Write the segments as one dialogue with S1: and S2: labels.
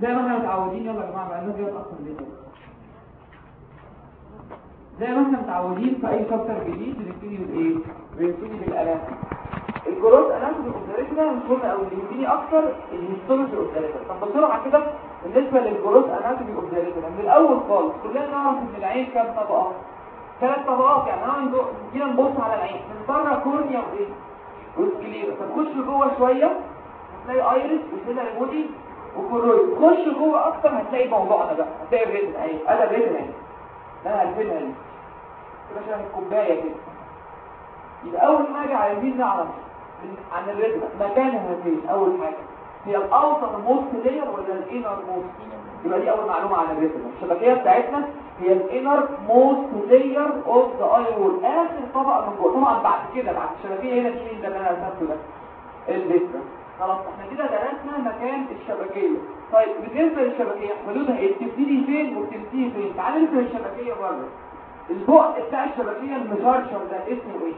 S1: زي ما إحنا متعودين يلا يا جماعة بقى الناس جاية أصلا ليه زي ما إحنا متعودين في أي chapter جديد بنبتدي بالايه بنبتدي بالألات. ال gross anatomy observation مش مهم قوي اللي يهمني أكتر ال histology observation طب بسرعة كده بالنسبة لل gross anatomy observation من الأول خالص كلنا نعرف إن العين كام طبقة؟ ثلاث طبقات يعني انا جينا نبص على العين من بره cornea وإيه؟ و sclera. فتخش جوه شوية هتلاقي iris و ciliary body و choroid خش جوه أكتر هتلاقي موضوعنا بقى. هتلاقي الretina أهي. أنا الretina أهي. أنا هلفنها دي كده شبه الكوباية كده. يبقى أول حاجة عايزين نعرف عن الretina مكانها فين أول حاجة. هي ال outermost layer ولا ال innermost يبقى دي أول معلومة عن الretina الشبكية بتاعتنا هي ال innermost layer of the eye wall آخر طبقة من جوه. طبعا بعد كده بعد الشبكية هنا في اللي أنا رسمته ده. ال retina خلاص إحنا كده درسنا مكان الشبكية. طيب بالنسبة للشبكيه حدودها إيه بتبتدي فين وبتنتهي فين؟ تعالى نرسم الشبكية بره البعد بتاع الشبكية المشرشر ده؟ اسمه إيه؟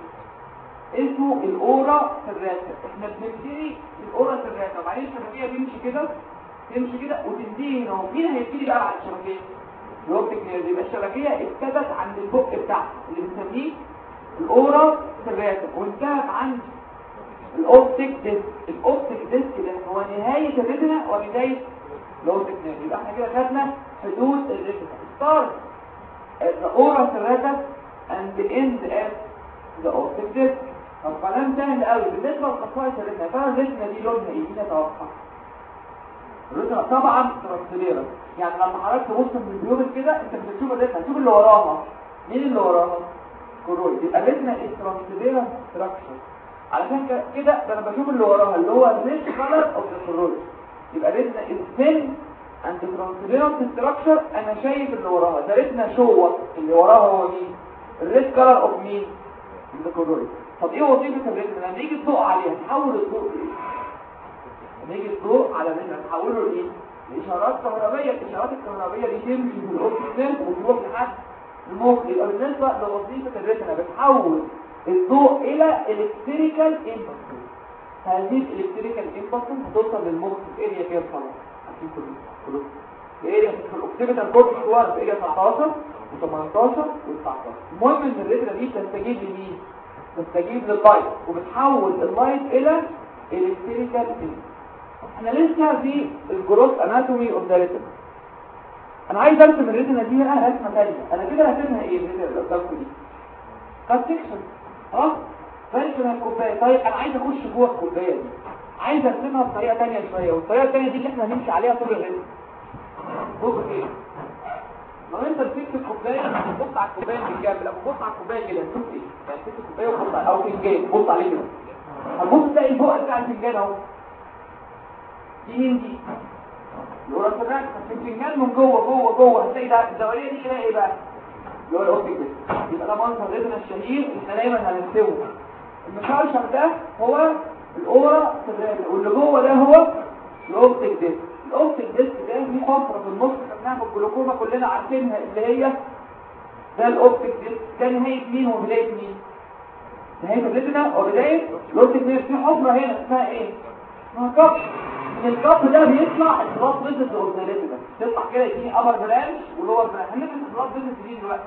S1: اسمه ال ora serrata. إحنا بنبتدي ال ora serrata. وبعدين الشبكية تمشي كده تمشي كده وتنتهي هنا. مين هيبتدي بقى بعد الشبكية؟ ال optic nerve يبقى الشبكية ابتدت عند البق بتاعها اللي بنسميه ال ora serrata. وانتهت عند ال optic disc. ال optic disc ده هو نهاية ال retina وبداية ال optic nerve يبقى إحنا كده خدنا حدود ال retina. start the ora serrata and the end the optic disc. طب كلام سهل قوي بالنسبة لخصائص ال retina فانا ال retina دي لونها إيه؟ مين يتوقع ال retina طبعا transparent يعني لما حضرتك تبص من ال pupil كده أنت مش هتشوف ال retina. هتشوف اللي وراها. مين اللي وراها؟ choroid يبقى ال retina is transparent structure علشان كده أنا بشوف اللي وراها اللي هو ال red color of the يبقى ال retina is thin and transparent structure أنا شايف اللي وراها. ده retina شو اللي وراها هو مين؟ ال red color of مين the choroid طب إيه وظيفة ال retina لما يجي الضوء عليها تحول الضوء لإيه؟ لما يجي الضوء على ال retina تحوله لإيه؟ لإشارات كهربائيه الإشارات الكهربائيه دي تمشي في ال optic وتروح لحد المخ يبقى بالنسبة لوظيفة ال retina بتحول الضوء إلى electrical impulse هذه ال electrical impulse هتوصل للمخ في area كام طبعا عارفين كلهم كلهم في ال occipital cortex وارد في area 19 و18 و19 المهم إن ال retina دي تستجيب لمين؟ تستجيب لل light وبتحول ال light إلى electrical إحنا لسه في ال gross anatomy of the retina أنا عايز أرسم الريتنا دي هنا رسمة ثانية أنا كده هرسمها إيه الريتنا اللي دي كات آه؟ فارسم الكوباية. طيب أنا عايز أخش جوه الكوباية دي. عايز أرسمها بطريقة ثانية شوية. والطريقة الثانية دي اللي إحنا هنمشي عليها طول الرسم بص إيه لو أنت مسكت الكوباية بص على الكوباية من الجنب لما تبص على الكوباية كده تشوف إيه؟ يعني تمسك الكوباية وتبص على أو فنجان بص عليه كده. هتبص تلاقي البق بتاع الفنجان أهو. دي مين دي؟ ال ora الفنجان. من جوه جوه جوه. هتلاقي ده الدوريه دي كده إيه بقى؟ اللي هو ال optic disc يبقى ده منظر ال retina الشهير إحنا دايما هنرسمه المشرشر ده هو ال ora واللي جوه ده هو ال optic disc. ال optic disc ده في حفره في النص في الجلوكوما كلنا عارفينها اللي هي ده ال optic disc. ده نهاية مين وبداية مين؟ نهاية ال retina وبداية ال optic disc. في حفرة هنا اسمها إيه؟ اسمها cup. من ال cup ده بيطلع ال blood vessel of the تطلع كده يديني upper branch و lower branch هندرس ال blood vessel دي دلوقتي.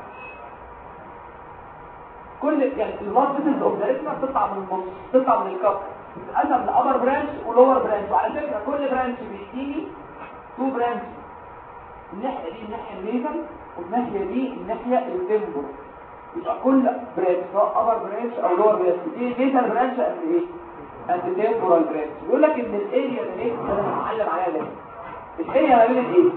S1: كل يعني ال blood vessel of the بتطلع من النص بتطلع من ال cup. بتتقسم ل upper branch و lower branch وعلى فكرة كل branch بيديني two branch الناحية دي الناحية ال nasal والناحية دي الناحية ال temporal يبقى كل branch سواء upper branch أو lower branch دي nasal branch قد إيه؟ قد temporal branch بيقول لك إن ال area إيه أنا هتعلم عليها ده ال area ما بين الايه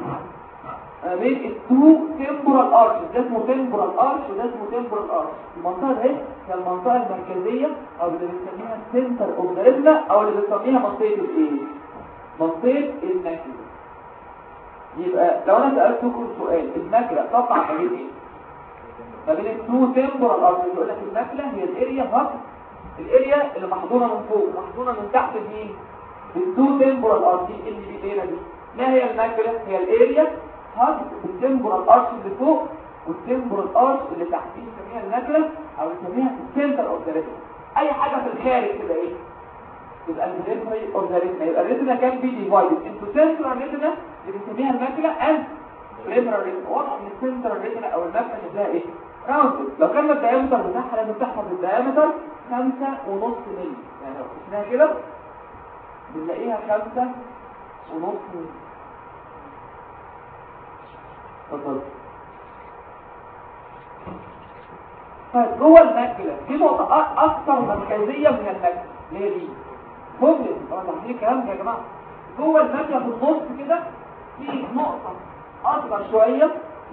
S1: ما بين ال two temporal arch ده اسمه temporal arch وده اسمه temporal arch المنطقة دي هي المنطقة المركزية أو اللي بنسميها center of the retina أو اللي بنسميها منطقة الايه منطقة ال macula. يبقى لو أنا سالتكم سؤال ال macula تقع ما بين إيه؟ ما بين ال two temporal arch يقول لك ال macula هي ال area هاب ال area اللي محضونه من فوق. محضونه من تحت مين؟ ال two temporal arch دي اللي دي هنا دي. ما هي ال macula هي ال area. هاب ال temporal arch اللي فوق وال temporal arch اللي تحت. دي بنسميها ال macula أو بنسميها ال center of the أي حاجة في الخارج كده إيه؟ يبقى ال periphery of the retina يبقى ال retina can be divided into central retina اللي بنسميها ال macula and peripheral retina واضح إن ال central retina أو ال macula شكلها إيه؟ round لو كان ال diameter بتاعها لازم تحفظ ال diameter خمسة ونص ملي يعني لو قسناها كده بنلاقيها خمسة ونص ملي اتفضل طيب جوه ال macula في نقطة أكثر مركزيه من ال macula. اللي هي دي fovea طبعا تحليل الكلام ده يا جماعة؟ جوه ال macula في النص كده في نقطة أصغر شوية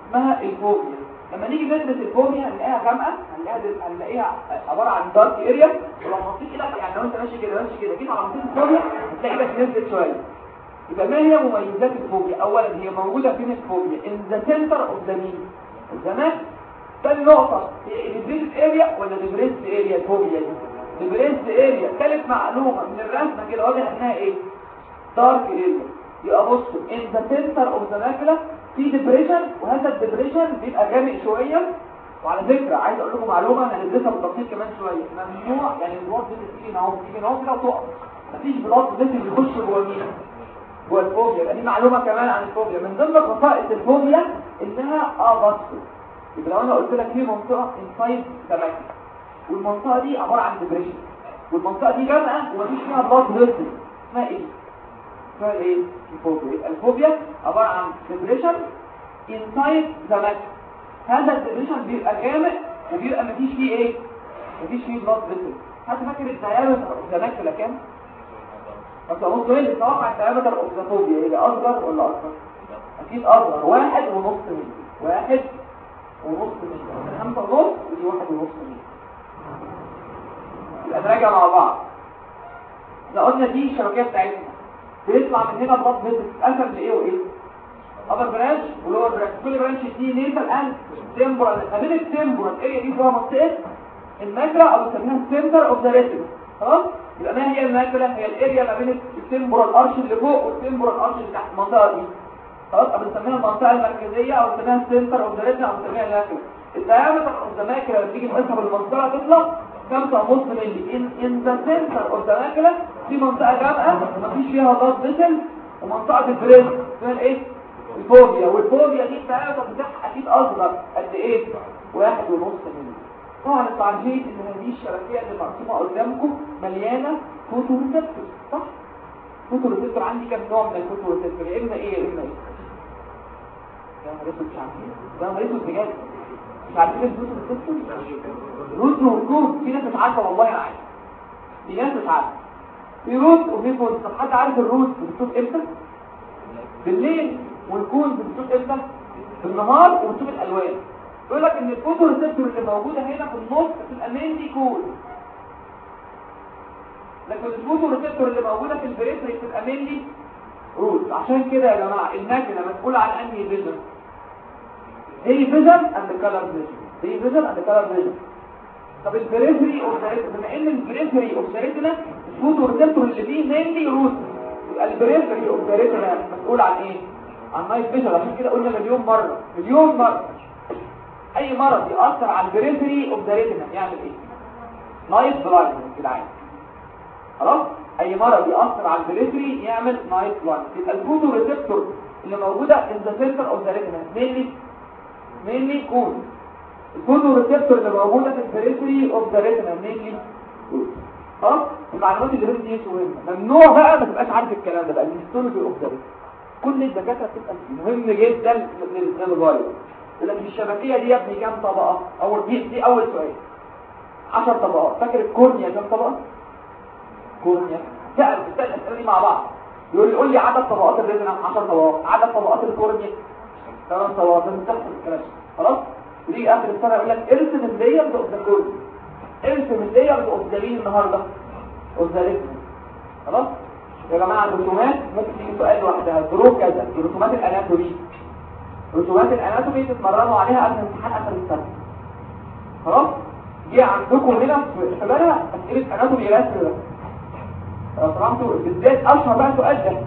S1: اسمها ال fovea لما نيجي ندرس ال fovea هنلاقيها غامقة هنلاقيها هنلاقيها عبارة عن dark area ولو بصيت كده يعني لو أنت ماشي كده ماشي كده جيت على منطقه ال fovea هتلاقي إيدك نزلت شوية. يبقى ما هي مميزات ال fovea؟ اولا هي موجودة فين ال fovea in the center of the knee. الزمان تاني نقطة ال depressed area ولا ال depressed area ال fovea دي؟ ال depressed area ثالث معلومة من الرسمة كده واضح إنها إيه؟ dark area يبقى بصوا in the center of the macula في depression وهذا ال depression بيبقى غامق شوية. وعلى فكرة عايز أقول لكم معلومة هندرسها بالتفصيل كمان شوية. ممنوع يعني ال blood بتيجي أهو بتيجي أهو كده وتقف مفيش blood بتيجي يخش جوه مين جوه ال fovea يبقى دي معلومة كمان عن ال fovea من ضمن خصائص ال fovea إنها avascular يبقى لو أنا قلت لك في منطقة انسايد سماكة والمنطقة دي عبارة عن depression والمنطقة دي غامقة ومفيش فيها blood vessel اسمها إيه؟ اسمها إيه؟ ال fovea ال fovea عبارة عن depression inside the macula هذا ال depression بيبقى غامق وبيبقى مفيش فيه إيه؟ مفيش فيه blood vessel حد فاكر of the macula كام؟ بس إيه اللي توقع ال diameter of the fovea هي أصغر ولا اكبر؟ أكيد أصغر. واحد ونص ملي واحد ونص ملي خمسة ونص ودي واحد ونص ملي يبقى مع بعض. لو قلنا دي الشبكية بتاعتنا. بيطلع من هنا blood vessel تتقسم لإيه وإيه؟ upper branch و lower branch. كل branch دي nasal and temporal ما بين ال temporal area دي جوه منطقة؟ ال macula أو بنسميها ال center of the retina خلاص يبقى ما هي ال macula هي ال area ما بين ال temporal arch اللي فوق وال temporal arch اللي تحت المنطقة دي. خلاص بنسميها المنطقة المركزية أو بنسميها ال center of the أو بنسميها ال macula ال diameter of the لما تيجي نقيسها بالمنطقة تطلع 5 ونص مللي. إن in the center of the macula في منطقة غامقه مفيش فيها blood vessel ومنطقة ال depressed اسمها إيه؟ ال fovea. وال fovea دي ال diameter بتاعها أكيد أصغر قد إيه؟ واحد ونص مللي. طبعا أنتوا عارفين إن هذه الشبكيه اللي مرسومه قدامكم مليانة photoreceptor صح؟ photoreceptor عندي كام نوع من ال photoreceptor يا إما إيه يا إما إيه يا نهار اسود مش عارفين يا نهار اسود بجد. مش عارفين ال photoreceptor rod و cone في ناس مش عارفه والله أنا عارف في ناس مش عارفه في rod وفي cone طب حد عارف ال rod بتشوف إمتى؟ بالليل. وال cone بتشوف إمتى؟ بالنهار وبتشوف الألوان. يقول لك إن ال photoreceptor اللي موجوده هنا في النص بتبقى mainly cone. لكن ال photoreceptor اللي موجودة في ال periphery بتبقى mainly rod عشان كده يا جماعة ال macula مسؤوله عن أنهي vision؟ day vision and color vision day vision and color vision طب ال periphery of بما إن ال periphery of the retina ال photoreceptor اللي فيه mainly rod يبقى ال periphery of the مسؤول عن إيه؟ عن night vision عشان كده قلنا مليون مرة مليون مرة. أي مرض يأثر على ال periphery of the retina يعمل إيه؟ night blind كده عادي خلاص؟ أي مرض يأثر على ال periphery يعمل night blind يبقى ال photoreceptor اللي موجودة in the center of the retina mainly mainly cone ال photoreceptor اللي موجودة في ال periphery of the retina mainly خلاص؟ المعلومات اللي بين دي مهمة. ممنوع بقى ما تبقاش عارف الكلام ده بقى. ال histology of the مكان الدكاترة بتبقى مهم جدا للغايه لكن الشبكية دي يا ابني كام طبقة؟ اول دي دي؟ أول سؤال. 10 طبقات. فاكر ال cornea كام طبقة؟ cornea. بتسال الاسئله دي مع بعض. يقول لي قول لي عدد طبقات ال retina 10 طبقات. عدد طبقات ال cornea. 8 طبقات. تحسب الكلام. خلاص؟ ودي آخر السنة يقول لك ارسم ال layer of the cornea ارسم ال layer of the مين النهارده. retina خلاص؟ يا جماعة الرسومات ممكن تيجي سؤال لوحدها. ظروف كذا. رسومات ال anatomy رسومات ال anatomy تتمرنوا عليها قبل امتحان اخر السنة خلاص؟ جه عندكم هنا في حبالة أسئلة anatomy رسم ده لو سمحتوا بالذات أشهر بقى سؤال ده.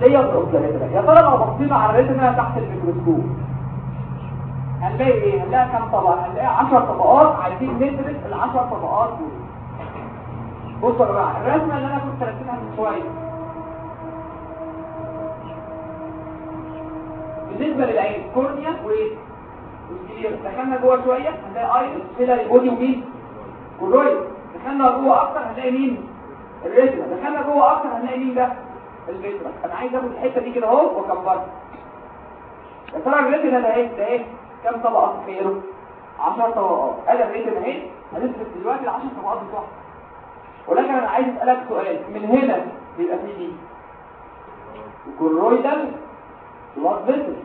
S1: layer the retina يا ترى لو بصينا على ال retina تحت الميكروسكوب هنلاقي إيه؟ هنلاقي كام طبقة؟ هنلاقي 10 طبقات عايزين ندرس ال 10 طبقات دول. بصوا يا جماعة الرسمة اللي أنا كنت رسمها من شوية بالنسبة للعين cornea وايه وال sclera دخلنا جوه شوية هنلاقي iris ciliary body ومين choroid دخلنا جوه أكتر هنلاقي مين؟ ال retina دخلنا جوه أكتر هنلاقي مين ده؟ ال vitreous. أنا عايز آخد الحتة دي كده أهو واكبرها يا ترى ال retina ده إيه ده إيه كام طبقة؟ تخيلوا. 10 طبقات. ادي ال retina اهي هنثبت دلوقتي ال 10 طبقات بتوعها ولكن أنا عايز أسألك سؤال. من هنا بيبقى فيه دي ال choroidal vessel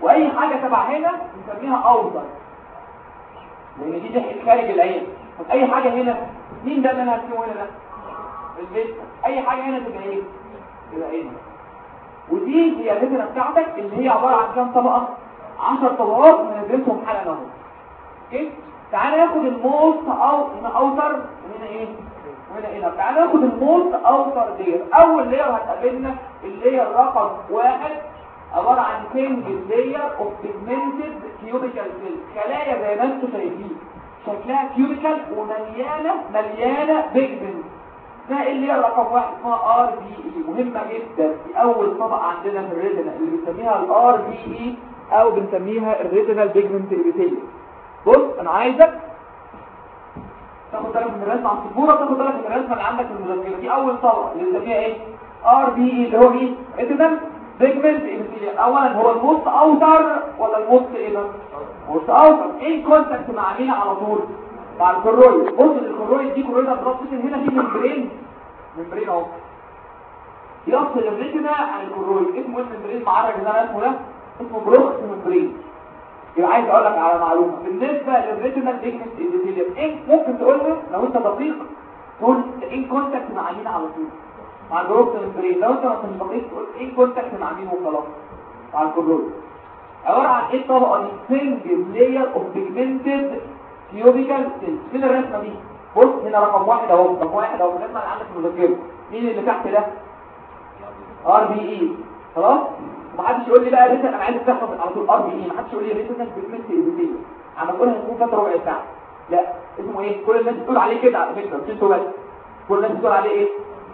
S1: وأي حاجة تبع هنا بنسميها outer لأن دي تحت خارج العين. طب أي حاجة هنا؟ مين ده اللي أنا هرسمه هنا ده؟ ال vitreous أي حاجة هنا تبقى إيه؟ تبقى إيه ودي هي ال retina بتاعتك اللي هي عبارة عن كام طبقة؟ 10 طبقات ونزلتهم حالا أهو. أوكي؟ تعالى ناخد ال most أو هنا outer وهنا إيه؟ وهنا إيه تعالى ناخد ال most outer layer أول layer هتقابلنا ال layer رقم واحد. عبارة عن single layer of pigmented cubical cell خلايا زي ما أنتم شايفين. شكلها cubical ومليانه مليانة pigment إيه اللي هي رقم واحد اسمها RPE مهمة جدا. دي أول طبقة عندنا في ال retina اللي بنسميها ال RPE أو بنسميها ال retinal pigment epithelium بص أنا عايزك تاخد بالك من الرسمة على السبوره تاخد بالك من الرسمة اللي عندك في المذكرة. دي أول طبقة اللي بنسميها إيه؟ RPE اللي هو إيه؟ retinal epithelium اولا هو ال most outer ولا ال most إيه؟ most outer. in contact مع مين على طول؟ مع ال choroid بص ال choroid دي choroid ابراكسيشن هنا في membrane membrane أهو. يفصل ال retina عن ال choroid اسمه إيه ال membrane معرج ده اسمه ده. اسمه Bruch's membrane يبقى عايز أقول لك على معلومة. بالنسبة لل retinal pigment epithelium إيه؟ ممكن تقول لو أنت دقيق تقول in contact مع مين على طول؟ مع ال Bruch's membrane لو انت مش دقيق تقول in contact مع مين وخلاص مع ال choroid عباره عن إيه الطبقه دي single layer of pigmented cubical cells فين الرسمه دي بص هنا رقم واحد اهو رقم واحد اهو الرسمه اللي عندك في المذكره مين اللي تحت ده RPE خلاص محدش يقول لي بقى retinal أنا عايز تحفظ على طول RPE محدش يقول لي retinal pigment epithelium عم اقولها هتكون فتره ربع ساعة. لا اسمه إيه؟ كل الناس بتقول عليه كده على فكرة مش أنتوا بس. كل الناس بتقول عليه إيه؟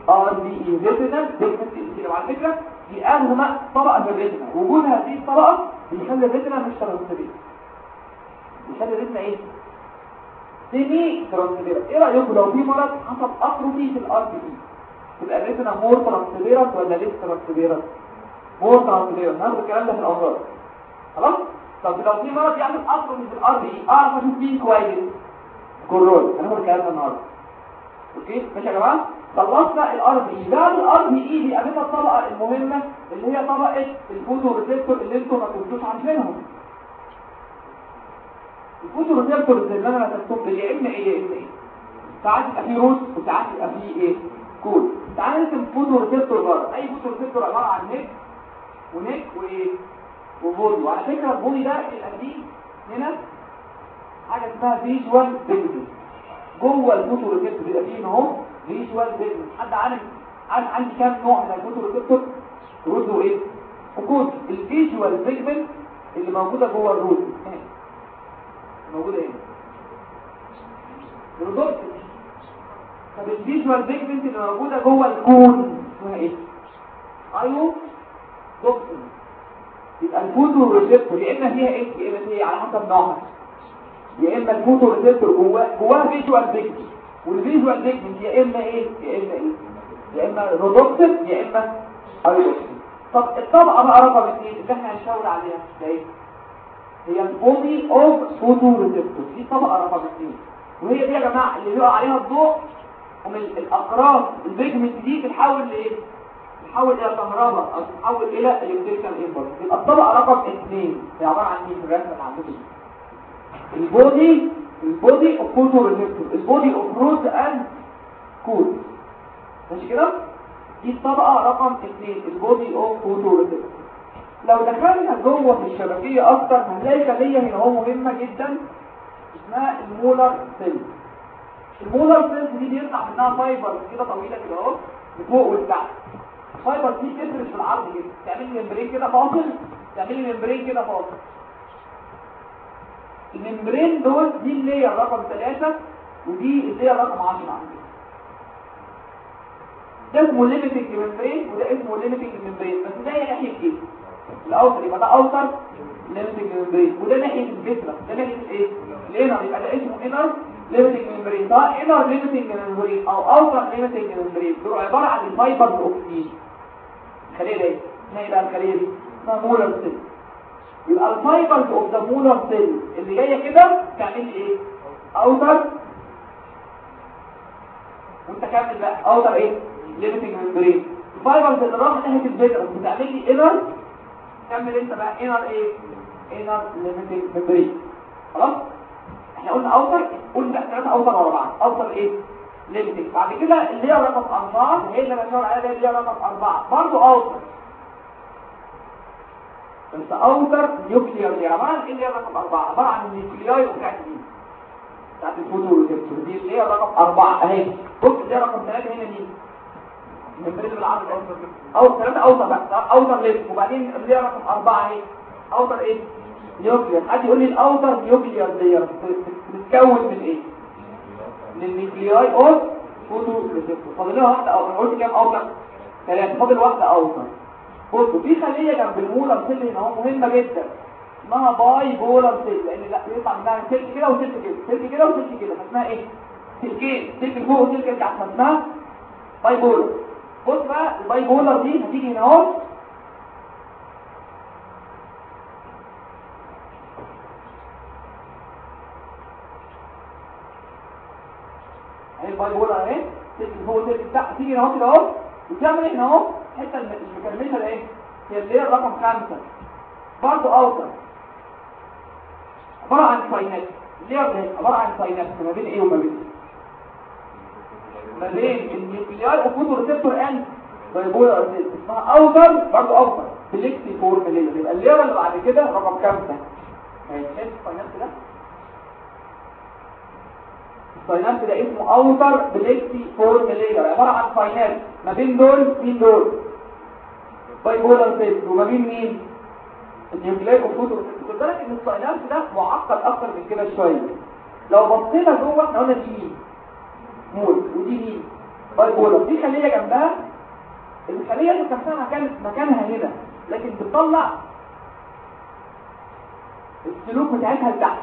S1: RPE retinal pigment epithelium على فكرة دي اهم طبقة في ال retina. وجود هذه الطبقة بيخلي ال retina مش transparent بيخلي ال retina إيه؟ semi transparent إيه رايكم لو في مرض حصل atrophy في ال RPE تبقى ال retina more transparent ولا less transparent more transparent هناخد الكلام ده في الامراض خلاص؟ طب لو في مرض يعمل atrophy في ال RPE أعرف أشوف مين كويس. كورول هناخد الكلام ده النهارده. أوكي؟ ماشي يا جماعة؟ خلصنا ال RPE بعد ال RPE بيقابلنا الطبقه المهمة اللي هي طبقه ال photoreceptor اللي أنتم ما كنتوش عارفينهم. ال photoreceptor اللي أنا رسمتهم دي يا اما إيه؟ يا اما إيه؟ ساعات يبقى فيه rod وساعات يبقى فيه إيه؟ cone. تعال نرسم photoreceptor بره. أي photoreceptor عبارة عن neck و neck وايه و body وعلى فكرة ال body ده فيه هنا حاجة اسمها visual pigment جوه ال photoreceptor بيبقى فيه اهو visual pigment حد عارف عندي كام نوع من ال photoreceptor rod وايه و cone ال visual pigment اللي موجودة جوه ال rod موجودة هنا. ال rod طب ال visual pigment اللي موجودة جوه ال cone اسمها إيه؟ iodopsin يبقى ال photoreceptor يا إما فيها إيه؟ يا إما فيها على حسب نوعها. يا إما ال photoreceptor جواه جواه visual pigment وال visual pigment يا إما إيه؟ يا إما إيه؟ يا إما rhodopsin يا إما iodopsin طب الطبقة بقى رقم 2 اللي إحنا هنشاور عليها إيه هي ال body of photoreceptor دي طبقة رقم 2 وهي دي يا جماعة اللي بيقع عليها الضوء ومن الأقراص ال pigment دي بتحول لإيه؟ بتحول إلى كهرباء أو بتحول إلى electrical impulse يبقى الطبقة رقم 2 هي عبارة عن إيه الرسمه اللي عندكم ال body ال body of photoreceptor ال body of rod and cone ماشي كده؟ دي الطبقة رقم 2 ال body of receptor لو دخلنا جوه في الشبكية أكتر هنلاقي خليه هنا هو مهمة جدا اسمها ال Muller cell. ال Muller cells دي بيطلع منها fiber كده طويلة كده أهو لفوق ولتحت ال fiber دي تفرش في العرض كده تعمل لي membrane كده فاصل. تعمل لي membrane كده فاصل. ال membrane دول دي اللي هي رقم 3 ودي اللي هي رقم 10 عندي ده اسمه limiting membrane وده اسمه limiting membrane بس ده ناحية إيه؟ ال outer. يبقى ده outer limiting membrane وده ناحية الجسم. ده ناحية إيه؟ ال inner. يبقى ده اسمه inner limiting membrane سواء inner limiting membrane أو outer limiting membrane دول عبارة عن ال fibers of cell الخليه دي اسمها إيه؟ بقى الخليه دي اسمها Muller cell يبقى ال fibers of the Muller cell اللي جاية كده تعمل إيه outer وانت كمل بقى outer إيه limiting membrane ال fibers اللي راح ناحيه ال vitreous بتعمل لي inner كمل انت بقى inner إيه inner limiting membrane خلاص إحنا قلنا outer قلنا ثلاثة outer ورا بعض outer إيه limiting بعد كده ال layer رقم 4 هي اللي بشاور عليها ال layer رقم 4 برضه outer بس outer nuclear دي عبارة عن ال layer رقم 4 عبارة عن ال nuclei بتاعت دي بتاعت ال photoreceptor دي ال layer رقم 4 اهي. بص هي رقم 3 هنا. دي. ال membrane بالعرض أو 3 outer. بقى. outer ليف وبعدين ال layer رقم 4 اهي. outer إيه؟ nuclear حد يقول لي ال outer nuclear دي. بتتكون من إيه؟ من ال nuclei of photoreceptor فاضل لها واحدة أو قلت كام outer؟ ثلاثة. فاضل واحدة outer. بصوا في خليه جنب ال Muller cell. هنا اهو مهمه جدا اسمها bipolar cell لأن لا بيطلع منها سلك كده وسلك كده. سلك كده وسلك كده. فاسمها إيه سلكين سلك فوق وسلك تحت. فاسمها bipolar بص بقى ال bipolar دي هتيجي هنا أهو. اهي ال bipolar اهي سلك فوق وسلك تحت. تيجي هنا أهو كده أهو. وتعمل هنا أهو؟ الحته المكمله ده إيه هي ال layer رقم خمسة برضه outer. عبارة عن synapse هي عبارة عن synapse ما بين إيه وما بين ما بين ال nuclear و photoreceptor and bipolar اسمها outer برضه outer. plexiform layer يبقى ال layer بعد كده رقم خمسة هيتحس ال synapse ده؟ ال synapse ده اسمه outer plexiform layer عبارة عن synapse ما بين دول مين دول؟ bipolar cell وما بين مين؟ ال nuclei وفوتو بالك إن ال synapse ده معقد أكتر من كده شوية. لو بصينا جوه إحنا قلنا دي مول. ودي مين؟ bipolar دي خلية جنبها. الخلية اللي نفسها مكان مكانها هنا. لكن بتطلع السلوك بتاعتها لتحت.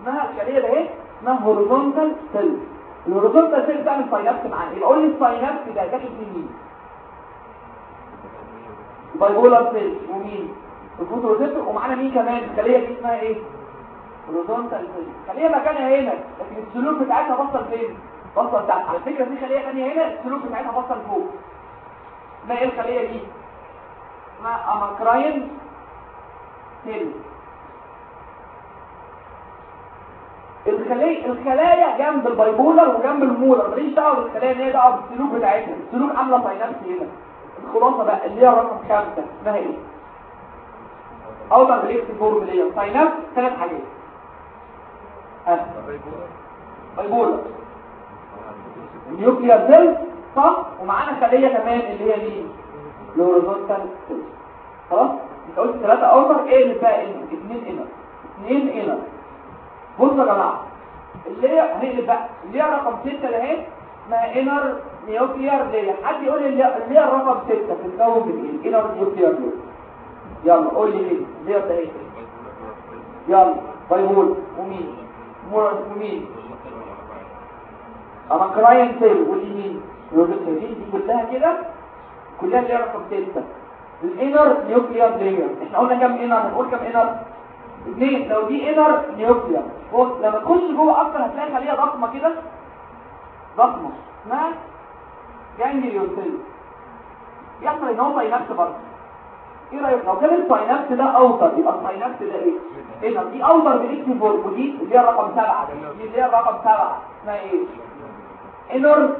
S1: اسمها الخلية ده إيه؟ اسمها horizontal cell ال horizontal cell بتعمل synapse معانا يبقى قول لي ال synapse ده داخل في مين؟ bipolar cell ومين؟ ال photoreceptor ومعانا مين كمان؟ الخليه دي اسمها إيه؟ horizontal cell خليه مكانها هنا لكن السلوك بتاعتها بصل فين؟ بصل تحت. على فكره في خليه ثانية هنا السلوك بتاعتها بصل فوق. اسمها إيه الخليه دي؟ اسمها amacrine cell الخلية الخلايا جنب ال bipolar وجنب المولر. ماليش دعوة بالخلايا اللي هي دعوه بالسلوك بتاعتها. السلوك عاملة synapse هنا. الخلاصه بقى ال layer رقم خمسة اسمها إيه؟ outer plexiform layer synapse ثلاث حاجات. ها bipolar ال nuclear cell صح؟ ومعانا خلية كمان اللي هي مين ال horizontal cell خلاص؟ أنت قلت ثلاثة. outer إيه اللي بقى اثنين inner. اثنين inner. بصوا يا جماعة اللي هي هنقلب بقى. ال layer رقم 6 ده اهي اسمها inner nuclear layer حد يقول لي ال layer الرقم 6 بتتكون من إيه inner nuclear layer يلا قول لي إيه ال layer ده إيه يلا bipolar. ومين؟ مورس ومين؟ amacrine cell واللي مين؟ الروبوتين دي كلها كده؟ كلها ال layer رقم 6 ال inner nuclear layer إحنا قلنا كام inner؟ هنقول كام inner؟ اثنين لو دي inner nuclear بص لما تخش جوه أكتر هتلاقي خلية ضخمة كده. ضخمة. اسمها ganglion cell يحصل ان هو synapse برضه إيه رايك لو كان ال synapse ده outer يبقى ال synapse ده إيه هنا دي outer plexiform ودي ال layer رقم 7 دي ال layer رقم 7 اسمها إيه inner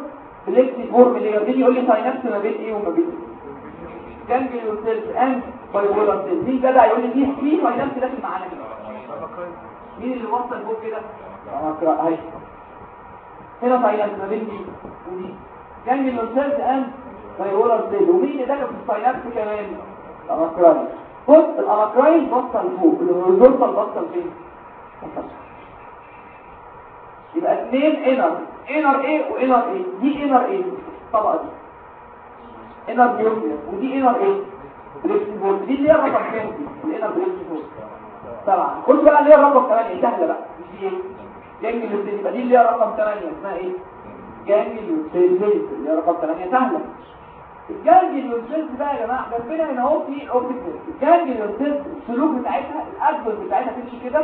S1: plexiform layer يجي يقول لي synapse ما بين إيه وما بين ganglion cell and bipolar cell مين جدع يقول لي في في synapse داخل معانا كده مين اللي وصل فوق كده هنا synapse ما بين دي ودي ganglion cell and bipolar cell ومين اللي داخل في ال synapse كمان؟ ال amacrine بص ال amacrine بصل فوق. ال horizontal بصل فين. يبقى اثنين inner. inner إيه و inner إيه دي inner إيه الطبقه دي. inner nuclear ودي inner إيه plexiform دي ال layer الرقم كام دي؟ ال inner plexiform طبعا خش بقى ال layer الرقم 8 سهلة بقى. دي إيه؟ ganglion يبقى دي ال layer رقم 8 اسمها إيه؟ ganglion cells ال layer رقم 8 سهلة. ال ganglion cells بقى يا جماعة جنبنا هنا أهو في optic ال ganglion cells السلوك بتاعتها الاكبر بتاعتها تمشي كده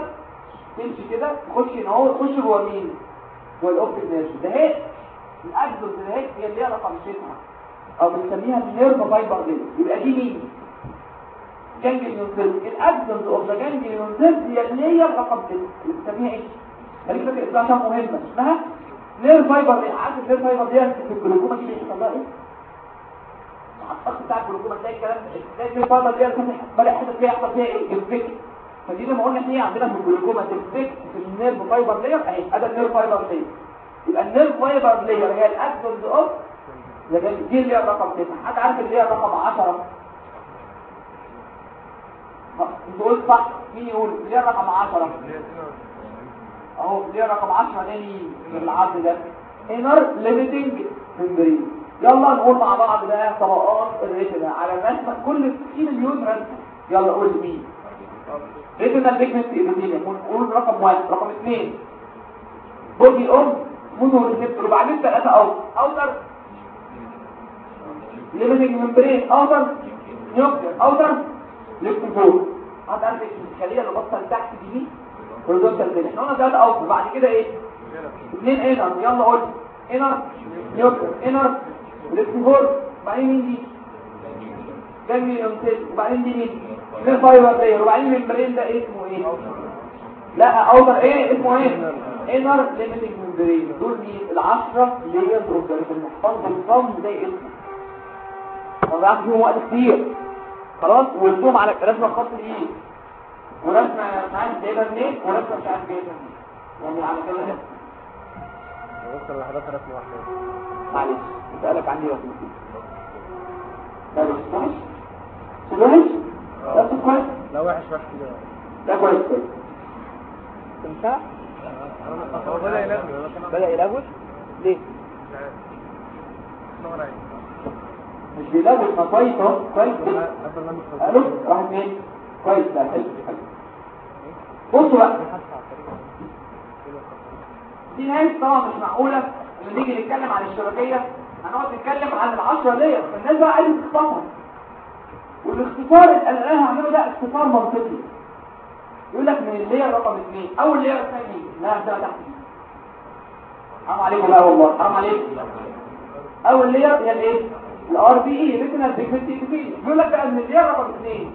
S1: تمشي كده تخش هنا أهو تخش جوه مين؟ جوه ال optic nerve ده هي الاكبر ده هي ال layer رقم 9 أو بنسميها ال nerve fiber دي يبقى دي مين؟ ganglion cells ال axons of the ganglion cells هي ال layer الرقم 6 اللي بنسميها إيه خليك فاكر إسمها مهمة. اسمها nerve fiber دي عارف ال nerve fiber دي في الجلوكوما دي بيحصل لها إيه الخط بتاع الجلوكوما تلاقي الكلام تلاقي ال nerve fiber دي بدا حتة فيها يحصل فيها إيه؟ infarct فدي لما قلنا إحنا عندنا في ال glaucoma infarct في ال nerve fiber layer اهي ادي ال nerve fiber layer يبقى ال nerve fiber layer هي ال axons of دي اللي هي الرقم 9 حد عارف اللي هي الرقم 10 تقول صح. مين يقول؟ ليه رقم 10 اهو ليه رقم 10 تاني العرض ده. inner limiting membrane يلا نقول مع بعض بقى طبقات ال retina على الرسمه كل 60 مليون رسمه يلا قول مين. retina pigment epithelium نقول رقم 1 رقم 2 body of photoreceptor. وبعدين ثلاثة out outer. limiting membrane outer. nuclear. outer. plexiform هات عندك الخليه اللي باصه لتحت دي. horizontal فين إحنا قلنا ثلاثة out بعد كده إيه؟ اثنين انر يلا قول. إنر نيوكلير إنر ليفت فوق بعدين مين دي؟ جنبي يمتد وبعدين دي مين؟ غير فايبر لاير وبعدين الممبرين ده اسمه إيه؟ لا أوتر إيه؟ اسمه إيه؟ إنر ليميتنج ممبرين دول مين ال10 لايرز اوف ذا المحفظ بالصم زي اسمه؟ طبعا فيهم وقت كتير. خلاص؟ والتوم على رسمه خط الايد ورسمه مش عارف جايبها منين ورسمه مش عارف جايبها منين يعني على كده.
S2: وصل لحضرتك رسمه واحدة.
S1: معلش بسألك عندي رسمتين ده وحش مش وحش ده كويس؟
S2: لا وحش وحش كده.
S1: ده كويس كويس
S3: تمسح
S2: هو بدأ ينزل
S3: بدأ يلوث ليه؟
S1: مش ما كويس أهو. كويس قالوا واحد اثنين كويس ده حلو حلو. بصوا بقى. دي ناس طبعا مش معقولة لما نيجي نتكلم عن الشبكية هنقعد نتكلم عن العشرة ليا فالناس بقى عايزة تختصر والاختصار اللي أنا هعمله ده اختصار منطقي. يقول لك من اللير رقم اثنين أول لير اسمها مين؟ لا ده تحت. حرام عليكم. بقى والله. حرام عليكم. أول layer هي الإيه؟ ال RPE. retinal pigment يقول لك بقى من ال layer رقم اثنين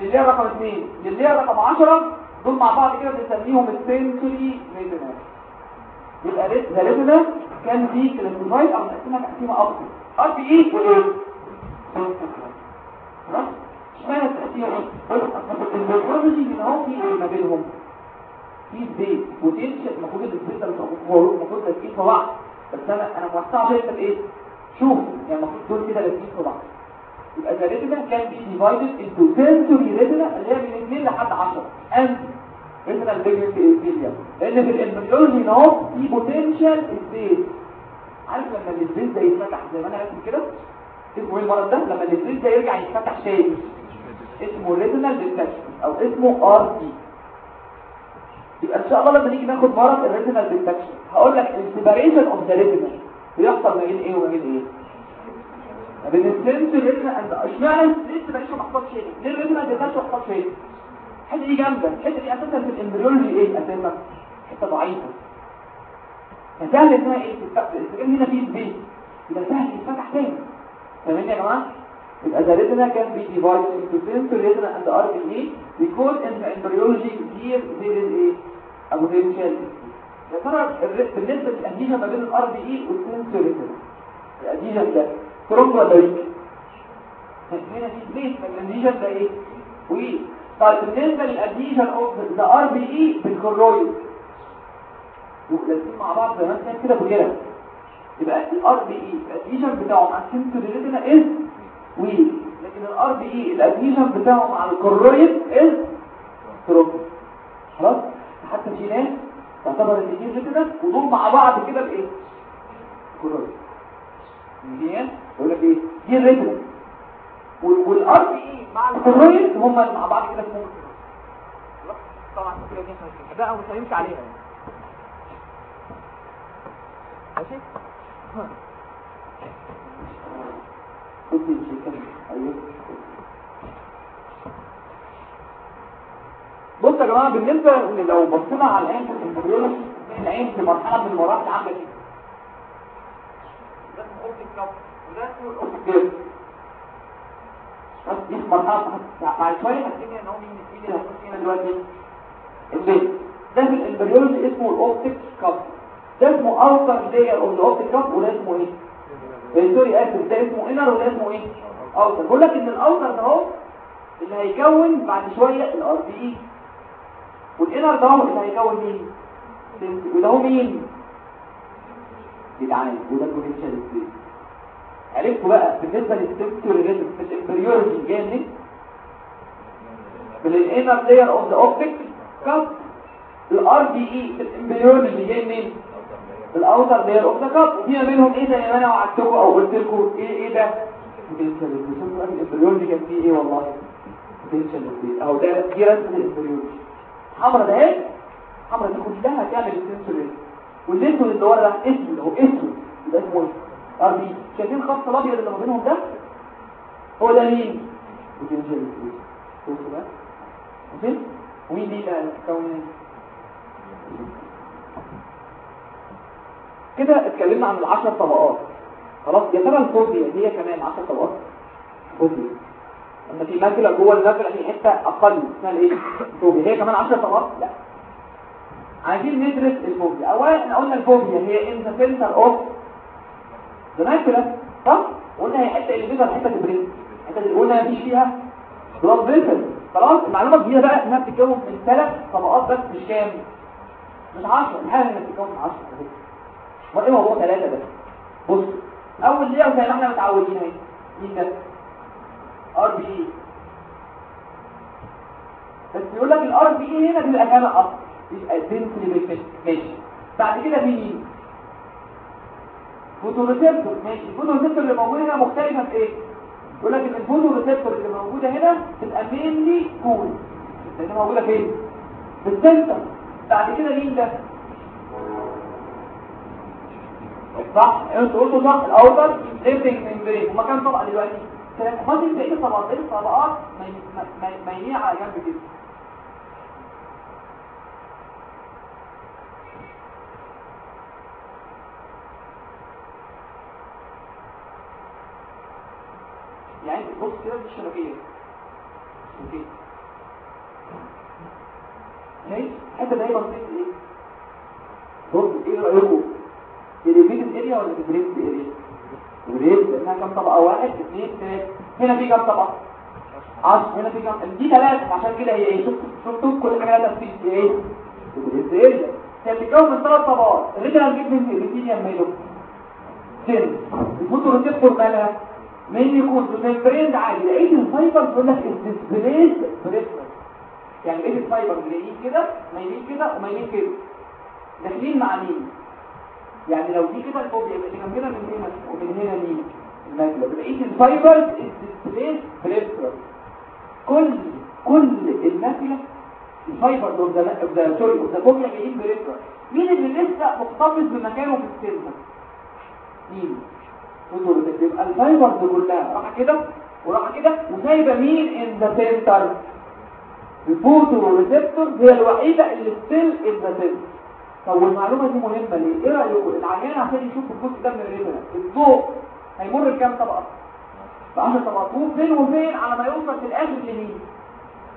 S1: ال layer رقم اثنين. لل layer رقم 10 دول مع بعض كده بنسميهم ال sensory retina يبقى retina can be classified أو مقسمه تقسيمة أكتر RPE وايه خلاص اشمعنى التقسيمة دي؟ ال embryology ان هو إيه ما بينهم؟ في space potential المفروض الزيت ده المفروض لازقين في بعض بس أنا أنا موسعه عشان أنت إيه شوف. يعني المفروض دول كده لازقين في بعض يبقى the retina can be divided into sensory retina اللي هي من 2 لحد 10 and retinal pigment epithelium لأن في ال embryology هنا اهو في potential space عارف لما ال space ده يتفتح زي ما أنا راسم كده؟ اسمه إيه المرض ده؟ لما ال space ده يرجع يتفتح تاني. اسمه retinal detachment أو اسمه RD يبقى إن شاء الله لما نيجي ناخد مرض ال retinal detachment هقول لك ال separation of the retina بيحصل ما بين إيه وما بين إيه ما بين retina and اشمعنى ال separation ما حصلش إيه ليه detachment ما حصلش إيه الحته دي جامدة. الحته دي أساسا في ال embryology إيه؟ أساسا حتة ضعيفة. فسهل إنها إيه؟ تتفتح. هنا في space يبقى سهل يتفتح تاني. فاهمين يا جماعة؟ يبقى the retina can be divided into sensory retina and RPE because in the embryology here there is a a potential يا ترى بالنسبة لل adhesion ما بين ال RPE وال sensory retina. ال adhesion ده. strong ولا weak؟ هنا في ال adhesion ده إيه؟ weak طيب بالنسبة لل adhesion of the RPE بال choroid. لازم مع بعض زي ما أنت كده بغيرها يبقى ال RPE. ال adhesion بتاعه مع ال sensory retina is weak لكن ال RPE ال adhesion بتاعه مع ال choroid is strong خلاص؟ حتى في ناس تعتبر دي retina ودول مع بعض كده بإيه؟ choroid. ميديان يقول لك إيه؟ دي ال retina وال RPE مع ال choroid هم اللي مع بعض كده اسمهم؟ طبعا كده دي ده مش هنمشي عليها. يعني ماشي. أيوه. بص يا جماعة بالنسبة لو بصينا على العين في العين في مرحلة من المراحل عاملة كده هو البيت. ده في ال embryology اسمه ال optic cup ده اسمه outer layer of ال optic cup وده اسمه إيه؟ sorry آسف. ده اسمه inner وده اسمه إيه؟ outer بقول لك إن ال outer ده أهو اللي هيكون بعد شوية ال RPE وال inner ده هو اللي هيكون مين؟ وده هو مين؟ جدعان وده potential space عرفتوا بقى بالنسبة لل sensory retina في ال embryology جاي منين من ال inner layer of the optic cup ال RPE في ال embryology جاي منين ال outer layer of the cup وفي ما بينهم إيه زي ما أنا وعدتكم أو قلت لكم إيه إيه ده؟ ال embryology كان فيه إيه والله؟ potential أهو ده دي رسمه ال embryology حمرا ده إيه؟ حمرا دي كلها تعمل ال sensory والاسود اللي ورا ده أهو اسود. يبقى اسمه RPE شايفين الخط الأبيض اللي ما بينهم ده؟ هو ده مين؟ potential شوفوا بقى شايفين ومين دي بقى؟ كون كده اتكلمنا عن العشر طبقات. خلاص؟ يا ترى ال fovea هي كمان 10 طبقات؟ fovea. لما في macula جوه ال macula في حتة أقل اسمها الإيه؟ ال fovea هي كمان 10 طبقات؟ لا. عايزين ندرس ال fovea. اولا قلنا ال fovea هي in the center of the macula صح؟ قلنا هي حتة اللي بيظهر حتة البرين الحته اللي قلنا مفيش فيها blood vessel خلاص المعلومة الجديدة بقى إنها بتتكون من ثلاث طبقات بس مش كام مش 10 الحاله انها بتتكون من 10 امال إيه موضوع ثلاثة ده؟ بص أول layer زي ما إحنا متعودين أهي. مين ده RPE بس يقول لك ال RPE هنا بيبقى كام أصلا. يبقى densely ماشي بعد كده في مين؟ photoreceptor ماشي. ال photoreceptor اللي موجوده هنا مختلفة في إيه؟ يقول لك إن ال photoreceptor اللي موجودة هنا تبقى mainly cone لأن موجودة فين؟ في ال center. بعد كده مين ده؟ صح. أنتوا قلتوا صح. ال outer limiting membrane هما كام طبقه دلوقتي. ثلاثة ما طبقات بقيه طبقات مايلين على جنب كده. يعني بص كده دي الشبكيه أوكي حتة دايما بتبقى إيه؟ بص إيه رايكم الريبيتد اريا ولا البريد اريا البريد لانها كام طبقة؟ واحد اثنين ثلاثة هنا في كام طبقة؟ 10 هنا في كام؟ دي ثلاثة عشان كده هي إيه؟ شفتوا كل حاجة لها تفصيل. في إيه البريد اريا هي بتتكون من ثلاث طبقات. الريجنال جيفن الريتينيوم مايلو سن. الفوتوريسبتور مالها مين يكون في الممبرين عادي. لقيت الفايبر بيقول لك الديسبليس بريفرنس يعني لقيت الفايبر جايين كده مايلين كده ومايلين كده. داخلين مع مين؟ يعني لو دي كده الفوبيا يبقى اللي جنبنا من هنا ومن هنا مين الماكله بقيه الفايبرز الديسبليس بريفرنس كل كل الماكله الفايبر ده ده سوري ده فوبيا جايين بريفرنس مين اللي لسه محتفظ بمكانه في ال center مين؟ photoreceptor يبقى ال fibers كلها راح كده وراح كده وسايبة مين؟ in the center ال photoreceptor هي الوحيدة اللي still in the center طب والمعلومة دي مهمة ليه؟ إيه رأيكم؟ العيان عشان يشوف الجزء ده من ال retina الضوء هيمر بكام طبقة؟ ب 10 طبقات. فين وفين؟ على ما يوصل في الآخر لمين؟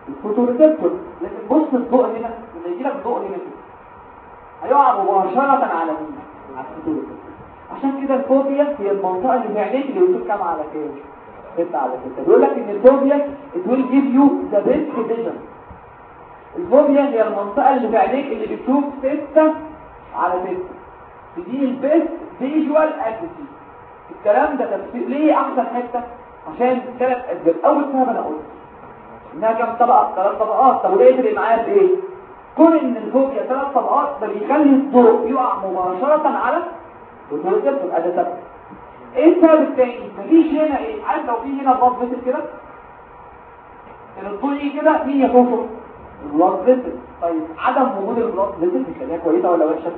S1: ال photoreceptor لكن بص الضوء هنا لما يجي لك ضوء هنا هيقع مباشرة على مين؟ على ال photoreceptor عشان كده ال fovea هي المنطقة اللي في عينيك اللي بتشوف كام على كام؟ 6 على 6 بيقول لك إن ال fovea it will give you the best vision. ال fovea هي المنطقة اللي في عينيك اللي بتشوف 6 على 6 دي ال best visual acuity الكلام ده تفسير ليه أحسن حتة؟ عشان ثلاث أسباب. أول سبب أنا قلت إنها كام طبقة ثلاث طبقات. طب وده يفرق معايا في إيه؟ كون إن ال fovea ثلاث طبقات ده بيخلي الضوء يقع مباشرة على وال photoreceptor ادي سبب إيه السبب الثاني؟ مفيش هنا إيه؟ عارف لو في هنا blood vessel كده؟ الطول إيه كده؟ مين يخشه ال blood vessel طيب عدم وجود ال blood vessel بيخليها كويسة ولا وحشة؟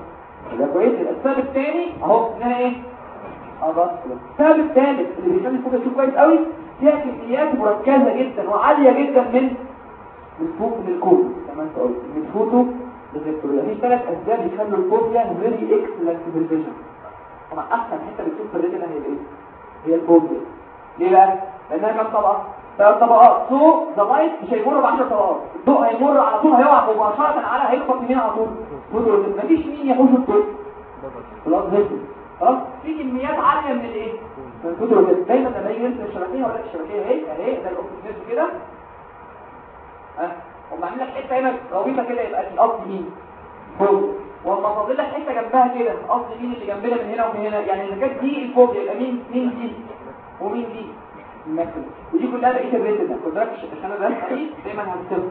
S1: يبقى كويس السبب الثاني أهو انها إيه؟ آه بس السبب الثالث اللي بيخلي ال fovea يشوف كويس قوي فيها كميات مركزة جدا وعالية جدا من من فوق من ال cone كما أنت قلت. من photoreceptor في ثلاث أسباب يخلوا ال fovea very excellent في طبعا أحسن حتة بتشوف في ال retina هي الإيه؟ هي ال fovea ليه بقى؟ لأنها كام طبقة؟ ثلاث طبقات. so the light مش هيمر ب 10 طبقات. الضوء هيمر على طول هيقع مباشرة على هيخبط في مين على طول. مفيش مين يحوش الضوء خلاص خلاص في كميات عالية من الإيه؟ من الفوتو دايما لما يجي يرسم الشبكية ولا الشبكية اهي اهي ده الاوكسجين كده. ها؟ هم عاملين لك حتة هنا غويطه كده يبقى القصد مين fovea. واما فاضل لك حتة جنبها كده. قصد مين اللي جنبنا من هنا ومن هنا؟ يعني إذا كانت دي ال fovea يبقى مين؟ مين دي؟ ومين دي؟ ال macula ودي كلها بقية ال retina خد بالك عشان الرسمه دي دايما هنكتبها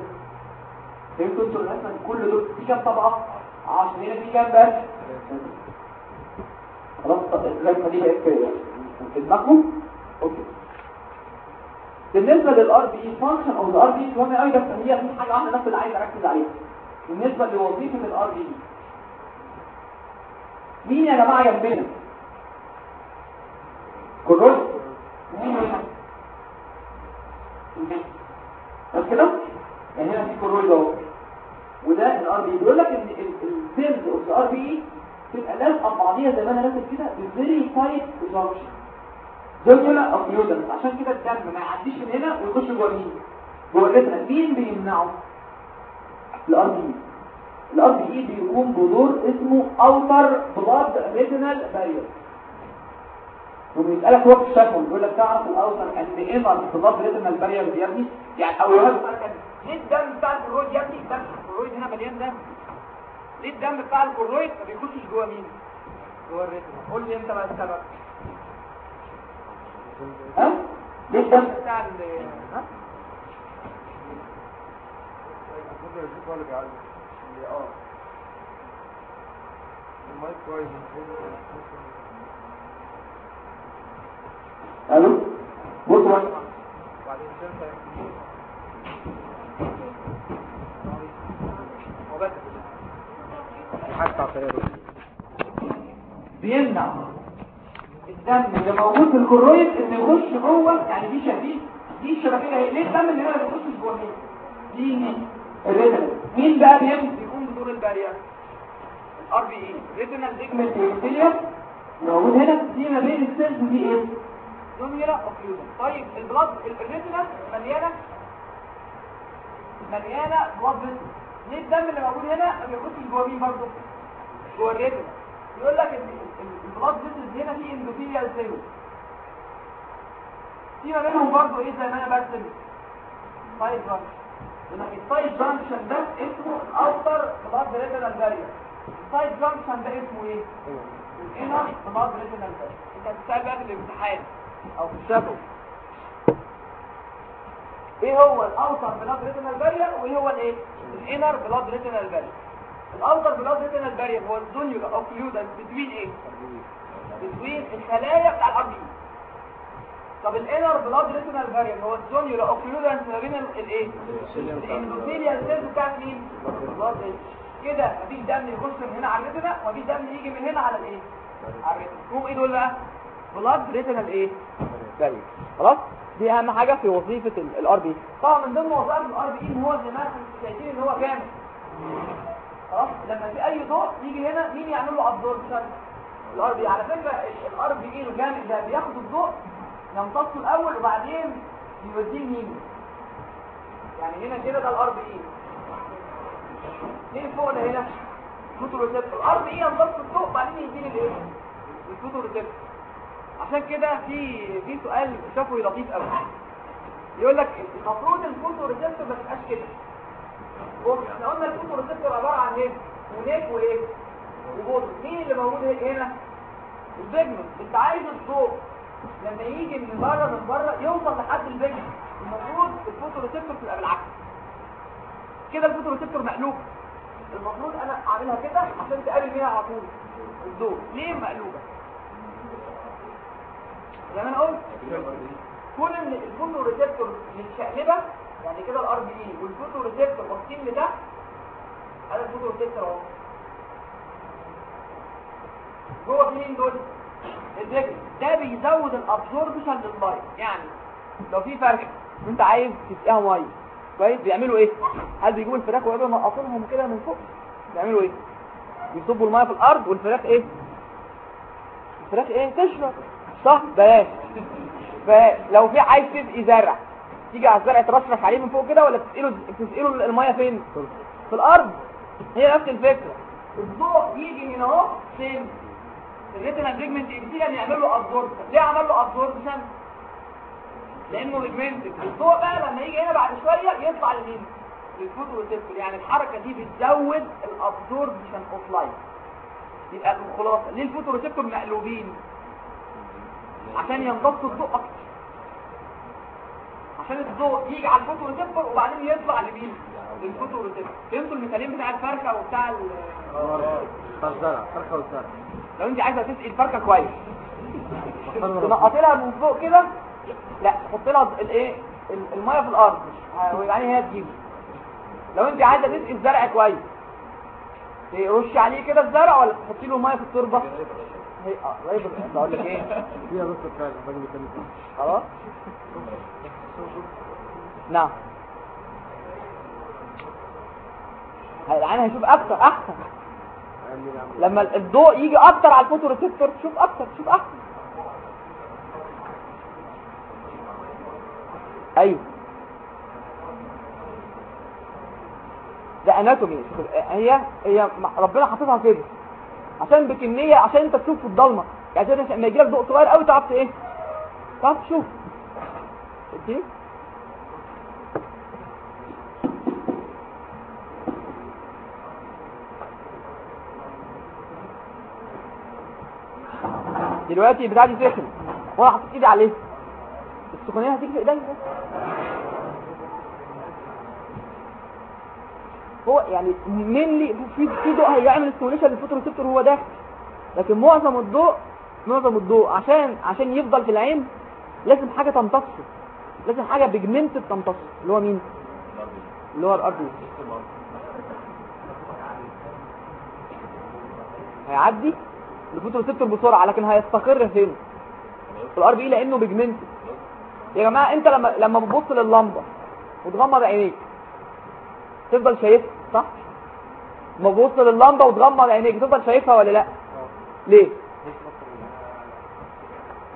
S1: فهمتوا أنتوا الرسمه كل دول. في كام طبقة؟ 10 هنا في كام بس؟ خلاص الرسمة دي بقت كده. في دماغكم؟ أوكي. بالنسبة للار بي فانكشن أو الار بي اي وأنا أيضا هي في حاجة واحدة نفس اللي عايز أركز عليها. بالنسبة لوظيفة الار بي مين يا جماعة جنبنا كلهم؟ بس كده؟ يعني هنا في choroid اهو وده ال RP بيقول لك إن ال cells of ال RP تبقى لازقه ببعضيها زي ما أنا راسم كده. ب very tight junction zonula occludens عشان كده الدم ما يعديش من هنا ويخش جوه مين؟ جوه ال retina مين بيمنعه؟ ال RP ال RPE بيقوم بدور اسمه outer blood retinal barrier. وبيسالك في الشفوي بيقول لك تعرف ال outer قد إيه blood retinal barrier دي يا ابني؟ يعني أو يقول لك ليه الدم بتاع ال choroid يا ابني؟ الدم ال choroid هنا مليان دم. ليه الدم بتاع ال choroid ما بيخشش جوه مين؟ جوه ال retina قول لي أنت بقى السبب. ها؟ ليه الدم بتاع ال ها؟
S2: آه المايك كويس
S1: ألو بص
S2: بعدين
S1: بيمنع. الدم اللي موجود في ال choroid انه يخش جوه يعني دي شبيه دي الشبكيه اهي ليه الدم اللي هنا ما بيخشش جوه؟ دي مين ال retinal. مين بقى بيم بيقوم بدور ال barrier ال RPE. retinal pigment اللي موجود هنا. دي ما بين ال cells دي إيه؟ zonula occludens طيب البلاد ال retinal مليانة. مليانة blood vessel ليه الدم اللي موجود هنا؟ ما بيخشش جوه مين برضه. جوه ال retinal. يقول لك ان ال blood فيسلز هنا في endothelial cell في ما بينهم برضه إيه زي ما أنا برسم tight junction هنا ال tight junction ده اسمه ال outer blood retinal barrier السايد junction ده اسمه إيه؟ ال inner blood retinal barrier أنت هتسال بقى في الامتحان أو في الشفوي إيه هو ال outer blood retinal barrier وإيه هو الايه ال inner blood retinal barrier ال outer blood retinal barrier هو ال zonula occludens between إيه؟ between الخلايا بتاع ال RP طب ال inner blood retinal barrier هو ال zonula occludens ما بين الايه ال endothelial cells بتاعت مين؟ كده مفيش دم يخش من هنا على ال retina ومفيش دم يجي من هنا على الايه؟ على ال retina. هم إيه دول بقى؟ blood retinal إيه؟ barrier خلاص؟ دي أهم حاجة في وظيفة ال RP طبعا من ضمن وظائف ال RP إن هو زي ما إحنا شايفين إن هو كامل. خلاص؟ لما في أي ضوء يجي هنا مين يعمل له absorption ال RP على فكرة ال RPE الجامد ده بياخد الضوء يمتصه الأول وبعدين يوديه لمين يعني هنا كده ده ال RPE مين فوق ده هنا؟ photoreceptor ال RPE يمتص الضوء وبعدين يديني الإيه؟ ال photoreceptor عشان كده في في سؤال شفوي لطيف قوي. يقول لك المفروض ال photoreceptor ما تبقاش كده. بص إحنا قلنا ال photoreceptor عبارة عن إيه؟ و neck وايه وبوز مين اللي موجود هنا؟ ال pigment أنت عايز الضوء. لما يجي من بره من بره يوصل لحد ال pigment المفروض ال photoreceptor تبقى بالعكس كده ال photoreceptor مقلوب. المفروض أنا أعملها كده عشان تقابل بيها على طول الضوء. ليه مقلوبة؟ زي ما أنا قلت. كون إن ال photoreceptor متشقلبة يعني كده ال RPE وال photoreceptor باصين لتحت هذا ال photoreceptor أهو. جوه في مين دول؟ ده بيزود ال absorption للمية. يعني لو في فرخه انت عايز تسقيها مية. كويس؟ بيعملوا إيه؟ هل بيجيبوا الفراخ ويقعدوا ينقطونهم كده من فوق؟ بيعملوا إيه؟ بيصبوا المية في الأرض والفراخ إيه؟ الفراخ إيه؟ تشرب. صح؟ بلاش. فلو في عايز تسقي زرع تيجي على الزرع ترشرش عليه من فوق كده ولا تسقيله تسقيله المية فين؟ في الأرض. هي نفس الفكرة. الضوء يجي هنا اهو فين ال retina pigment ابتدى يعمل له absorption ليه عمل له ابزوربشن لأنه pigmented الضوء بقى لما يجي هنا بعد شوية يطلع لمين؟ لل photoreceptor يعني الحركة دي بتزود ال absorption of light يبقى الخلاصه ليه ال photoreceptor مقلوبين؟ عشان يمتص الضوء أكتر. عشان الضوء يجي على ال photoreceptor وبعدين يطلع لمين؟ لل photoreceptor فهمتوا المثالين بتاع الفرخة وبتاع ال-
S2: الزرع فرخة والزرع
S1: لو انت عايزة تسقي الفرخة كويس. تنقطي لها من فوق كده. لا تحط لها الايه؟ ال- المية في الأرض. ويعني هي تجيب. لو انت عايزة تسقي الزرع كويس. ترش عليه كده الزرع ولا تحطي له مية في التربة؟ هي آه طيب بقول لك إيه؟
S2: فيها بس
S1: خلاص؟ نعم. العين هيشوف أكتر أحسن. لما الضوء يجي أكتر على ال photoreceptor تشوف أكتر تشوف أحسن. أيوه. ده anatomy هي هي ربنا حاططها كده عشان بكمية عشان أنت تشوف في الضلمة. يعني لما يجيلك ضوء صغير قوي تعرف إيه؟ تعرف تشوف. فهمتني دلوقتي بتاع دي سخن وأنا حطيت إيدي عليه. السخونية هتيجي في إيديا؟ هو يعني mainly في في ضوء هيعمل stimulation لل photoreceptor وهو داخل لكن معظم الضوء معظم الضوء عشان عشان يفضل في العين لازم حاجة تمتصه. لازم حاجة pigmented تمتصه اللي هو مين؟ اللي هو ال RP هيعدي ال photoreceptor بسرعة لكن هيستقر فين؟ في ال RP لأنه pigmented يا جماعة أنت لما لما بتبص لللمبة وتغمض عينيك تفضل شايفها صح؟ لما تبص لللمبة وتغمض عينيك تفضل شايفها ولا لأ؟ ليه؟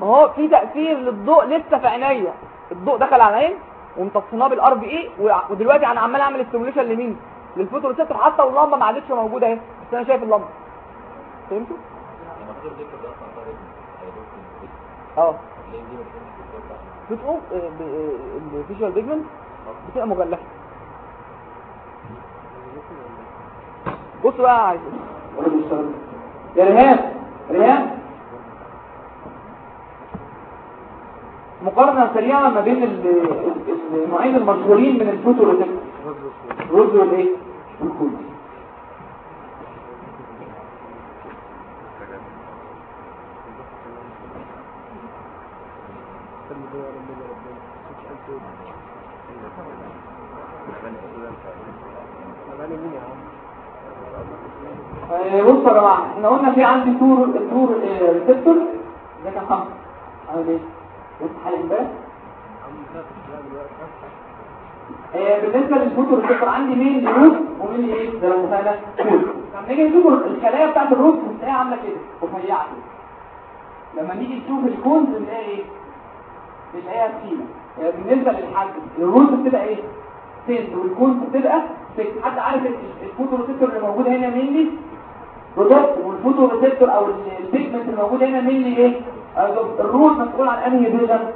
S1: ما هو في تأثير للضوء لسه في عينيا. الضوء دخل على العين وامتصيناه بال RPE ودلوقتي أنا عمال أعمل stimulation لمين؟ لل photoreceptor حتى واللمبه ما عادتش موجودة أهي بس أنا شايف اللمبة. فهمتوا؟ آه. بتقوم ال visual pigment بتبقى مغلفه بصوا بقى عايز يا ريهام ريهام مقارنة سريعة ما بين ال- ال- النوعين المشهورين من ال photoreceptor ال rods والإيه؟ وال cone آه، بصوا يا جماعة إحنا قلنا في عندي تور تور آه، ريسبتور. ده كان خمسة. عامل إيه؟ آه، بالنسبة للفوتو ريسبتور عندي مين؟ روت ومين إيه؟ لما فعلا كول لما نيجي نشوف الخلايا بتاعت الروت بتلاقيها عاملة كده رفيعه لما نيجي نشوف الكونز بنلاقي إيه؟ بنلاقيها تخينه آه، بالنسبة للحجم الروت بتبقى إيه؟ سن والكونز بتبقى حد عارف ال- الفوتو ريسبتور اللي موجود هنا مين روتوت والفوتو ريسبتور أو ال- البيجمنت الموجود هنا مين إيه؟ الروت مسؤول عن أنهي فيجن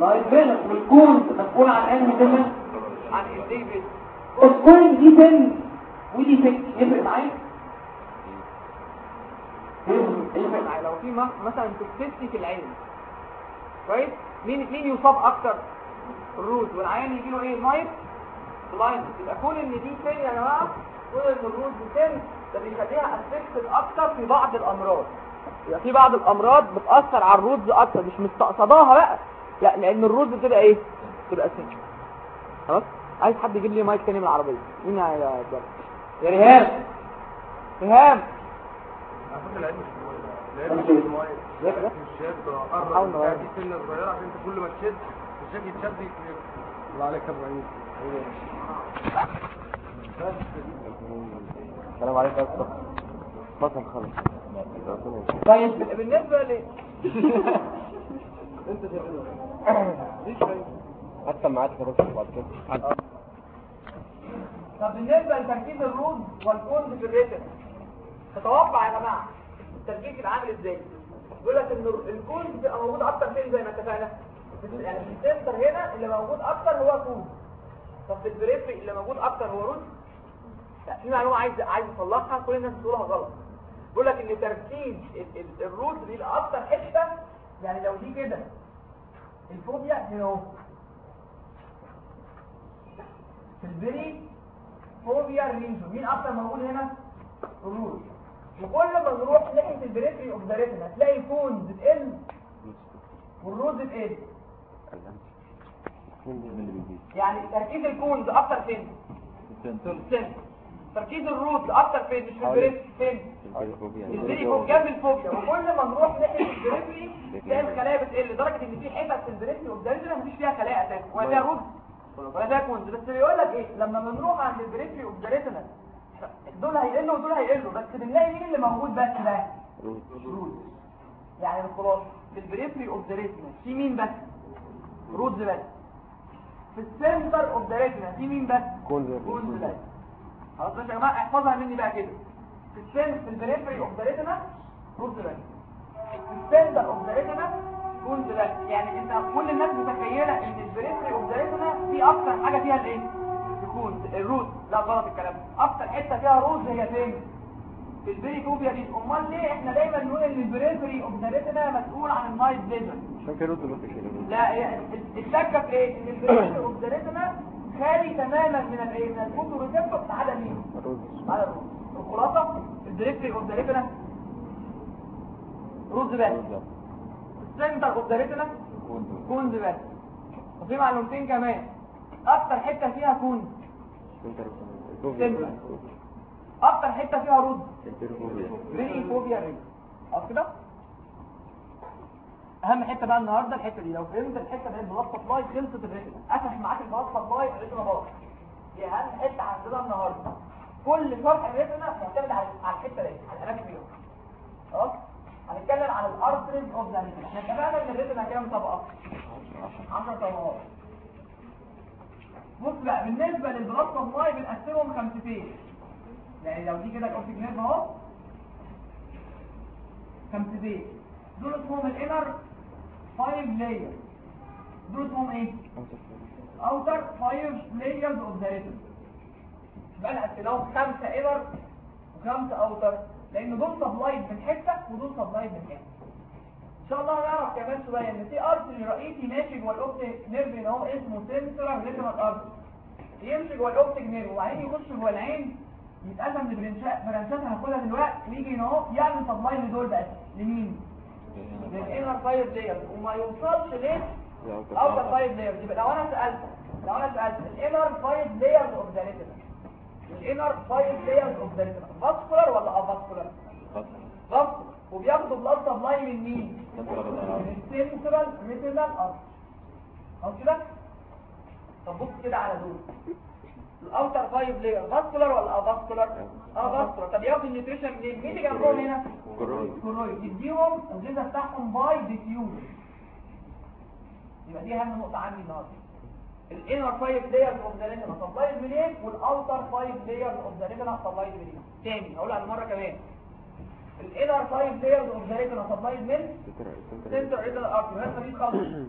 S1: لايت فيجن والكونز مسؤول عن أنهي فيجن عن الديفيد الكوين دي سن ودي سن يفرق معايا. يفرق معايا. لو في مثلا توكسيستي في العين كويس؟ مين مين يصاب أكتر؟ ال rods والعيان يجي له إيه؟ night؟ blind يبقى كون إن دي sensitive يا جماعة كون إن ال rods دي sensitive ده بيخليها affected أكتر في بعض الأمراض. يبقى في بعض الأمراض بتأثر على ال rods أكتر مش مستقصداها بقى. لا لأن ال rods بتبقى إيه؟ بتبقى sensitive خلاص؟ عايز حد يجيب لي مايك تاني من العربية. مين يا جبل؟ يا ريهام. ريهام.
S4: سنه الله عليك يا إبراهيم
S5: السلام عليكم يا اسطى بطل خالص.
S1: طيب بالنسبة ل
S5: حتى معاك يا دكتور بعد كده.
S1: طب بالنسبة لتركيز الرود والكونز في الريتم تتوقع يا جماعة التركيز يبقى عامل إزاي؟ بيقول لك ان ال cones بيبقى موجود أكتر فين زي ما اتفقنا؟ يعني في ال center هنا اللي موجود أكتر هو cones. طب في ال periphery اللي موجود أكتر هو rods؟ لا في معلومة عايز عايز اصلحها كل الناس بتقولها غلط. بيقول لك إن تركيز ال- ال- ال rods بيبقى أكتر حتة يعني لو دي كده ال fovea هنا أهو. في ال peri fovea ring. مين أكتر موجود هنا؟ ال rods. وكل ما نروح ناحية ال periphery of the retina تلاقي ال cones بتقل وال rods بتقل يعني تركيز ال cones أكتر فين؟ في ال center تركيز ال rods أكتر فين مش في ال periphery فين؟ ال peri fovea. جنب ال fovea وكل ما نروح ناحية ال periphery تلاقي الخلايا بتقل لدرجة إن في حتت في ال periphery the مفيش فيها خلايا أساسا. ولا فيها rods ولا فيها cones بس بيقول لك إيه؟ لما بنروح عند ال periphery the دول هيقلوا ودول هيقلوا. بس بنلاقي مين اللي موجود بس بقى rods يعني الخلاصه في ال periphery of the في مين بس؟ rods بس. في ال center of the في مين بس؟ cones بس. خلاص يا جماعة احفظها مني بقى كده. في ال cen في ال periphery of the retina بس في ال center of the retina cones بس يعني انت كل الناس متخيلة ان ال periphery of the retina في أكتر حاجة فيها الايه ال cones ال rods. لا غلط الكلام. ده. أكتر حتة فيها rods هي فين؟ في ال peri fovea دي. أمال ليه إحنا دايما نقول إن ال periphery of the retina مسؤول عن
S5: ال night vision بس كده
S1: لا هي الشكه في إيه؟ إن ال periphery of the retina خالي تماما من الايه من ال photoreceptor عدا مين؟
S5: ال
S1: rods عدا ال rods الخلاصة؟ ال periphery of the retina rods بس ال center of the retina cones بس وفي معلومتين كمان. أكتر حتة فيها cones center. أكتر حتة فيها rods peri fovea ring خلاص كده؟ أهم حتة بقى النهارده الحتة دي. لو فهمت الحتة دي ال blood supply خلصت ال retina قفش معاك ال blood supply ال retina باظ دي أهم حتة عندنا النهارده. كل شرح ال retina معتمد على على الحتة دي على ال anatomy خلاص؟ هنتكلم عن ال arteries of the retina إحنا اتفقنا إن ال retina كام طبقة. 10 طبقات. بص بقى بالنسبة لل blood supply بنقسمهم خمستين. يعني لو دي كده ال optic nerve أهو. خمستين. دول اسمهم ال inner 5 layers دول اسمهم إيه outer 5 layers of the retina بقى نقسمهم خمسة inner وخمسة outer لأن دول supplied من حتة ودول supplied من حتة إن شاء الله هنعرف كمان شوية إن في artery رئيسي ماشي جوه ال optic nerve إن هو اسمه central retinal artery يمشي جوه ال optic nerve وبعدين يخش جوه العين. يتقسم ل branch ات branch ات هناخدها دلوقتي. ويجي هنا أهو يعمل supply لدول بس لمين؟ لل inner five layers وما يوصلش ليه؟ outer five layers يبقى لو أنا سالت لو أنا سألت ال inner five layers of the retina ال inner five layers of the retina vascular ولا avascular؟ vascular وبياخدوا blood supply من مين؟ من ال central retinal artery خلاص كده؟ طب بص كده على دول ال outer five layers vascular ولا avascular avascular طب ياخد ال nutrition منين مين اللي جنبهم هنا؟ choroid يديهم الغذاء بتاعهم by diffusion يبقى دي أهم نقطة عندي النهارده. ال inner five layers of the retina supplied منين وال outer five layers of the retina supplied منين تاني هقولها مرة كمان. ال inner five layers of the retina supplied من سنتر هنا مفيش خالص؟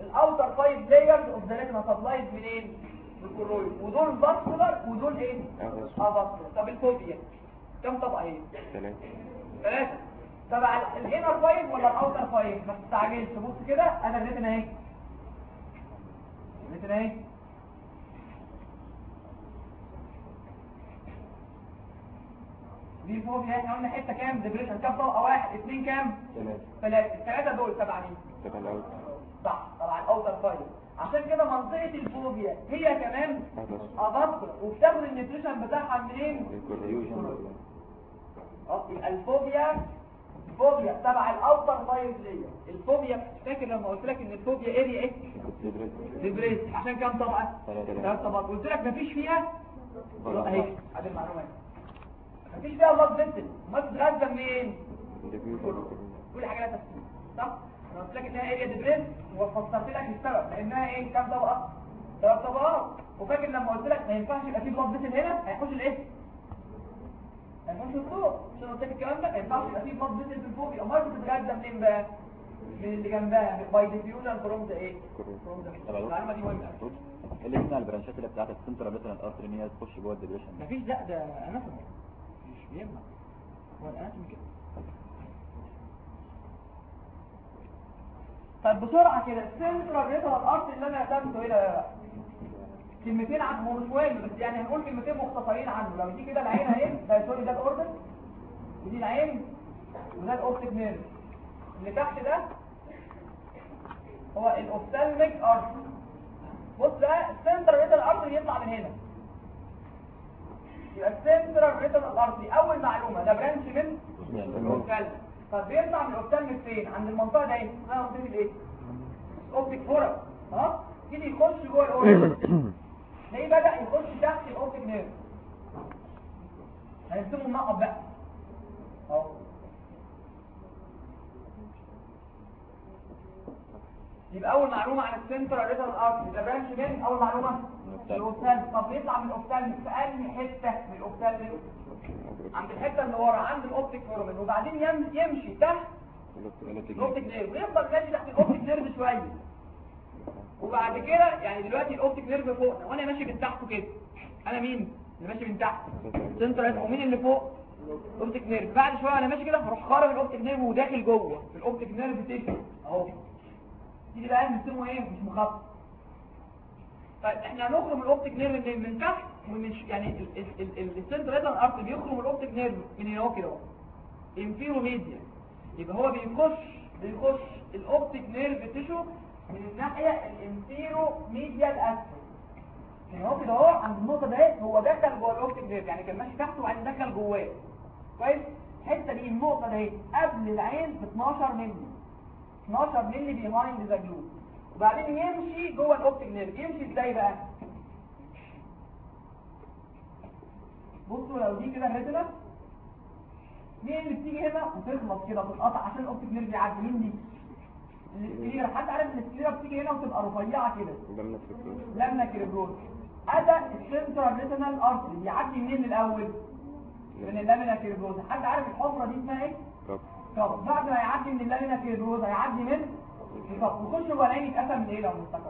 S1: ال outer five layers of the retina supplied منين بال choroid ودول vascular ودول إيه؟ avascular طب ال fovea كم طبقة إيه ثلاثة تبع ال inner five ولا ال outer five ما تستعجلش بص كده أنا ال retina أهي. ال retina أهي. دي fovea إحنا قلنا حتة كام؟ depression كام طبقه واحد اثنين كام؟
S5: ثلاثة
S1: ثلاثة الثلاثه دول تبع مين؟
S5: تبقى الأول
S1: صح طبعا outer five عشان كده منطقة ال fovea هي كمان avascular وبتاخد ال nutrition بتاعها منين؟ ال fovea ال fovea تبع ال outer five دي ال fovea فاكر لما قلت لك إن ال fovea area إيه depressed عشان كام
S5: ثلاثة.
S1: ثلاث طبقات. قلت لك مفيش فيها؟ اهي ادي المعلومات مفيش فيها blood vessel ما تتغذى منين؟ كل حاجة لها تفسير صح؟ أنا قلت لك إنها area depressed وفسرت لك السبب لأنها إيه؟ كام طبقة؟ ثلاث طبقات وفاكر لما قلت لك ما ينفعش يبقى في blood vessel هنا؟ هيخش الإيه؟ هيخش الضوء عشان قلت لك الكلام ده؟ ما ينفعش يبقى في blood vessel في ال fovea امال بتتغذى منين بقى؟ من اللي جنبها. by diffusion from the إيه؟ from the المعلومه دي مهمة. أوي.
S6: اللي يمنع ال branch ات اللي بتاعت السنترال مثلا ال artery إن هي تخش جوه ال depression
S1: مفيش لا ده anatomy. مش بيمنع. هو ال anatomy كده. طيب بسرعة كده ال central retinal artery اللي أنا رسمته هنا. ده. كلمتين عنه هو مش مهم بس يعني هنقول كلمتين مختصرين عنه. لو دي كده العين أهي ده sorry ده ال orbit ودي العين وده ال optic nerve. اللي تحت ده هو ال ophthalmic artery بص ده ال central retinal artery يطلع من هنا. يبقى ال central retinal artery أول معلومة ده branch من ال ophthalmic طب بيطلع من ال ophthalmic فين؟ عند المنطقة دي. اسمها منطقه الإيه؟ ال optic foramen ها؟ يجي يخش جوه ال orbit تلاقيه بدا يخش تحت ال optic nerve. هنرسمه منقط بقى. أهو. يبقى أول معلومة عن ال central retinal artery ده branch من أول معلومة. ال ophthalmic طب يطلع من ال ophthalmic في أنهي حتة من ال ophthalmic عند الحته اللي ورا عند ال optic foramen وبعدين يم- يمشي تحت ال optic nerve ويفضل ماشي تحت ال optic nerve شوية. وبعد كده يعني دلوقتي ال optic nerve فوقنا وأنا ماشي من تحته كده. أنا مين؟ اللي ماشي من تحت. سنترال ومين اللي فوق؟ ال optic nerve بعد شوية أنا ماشي كده هروح خارج ال optic nerve وداخل جوه. في ال optic nerve tissue أهو. دي بقى بنسموه إيه؟ مش مخطط. طيب إحنا هنخرج من ال optic nerve من تحت. ومش يعني ال central artery بيخرج من ال optic nerve من هنا كده inferomedial يبقى هو بيخش بيخش ال optic nerve tissue من الناحية ال inferomedial الأسفل. يعني هو كده أهو عند النقطة دي هو دخل جوه ال optic nerve يعني كان ماشي تحته وبعدين دخل جواه. كويس؟ الحتة دي النقطة دي قبل العين ب 12 مللي. 12 مللي behind the globe. وبعدين يمشي جوه ال optic nerve يمشي إزاي بقى؟ بصوا لو دي كده ال retina مين اللي بتيجي هنا؟ وتخلص كده بتتقطع عشان ال optic nerve يعدي مين دي. ال sclera حد عارف إن ال sclera بتيجي هنا وتبقى رفيعة كده. lamina cribrosa هذا ال central retinal artery بيعدي منين الأول؟ من ال lamina cribrosa حد عارف الحفرة دي اسمها إيه؟ طب بعد ما يعدي من ال lamina cribrosa هيعدي من؟ طب وخش جوه العين يتقسم من إيه لو طب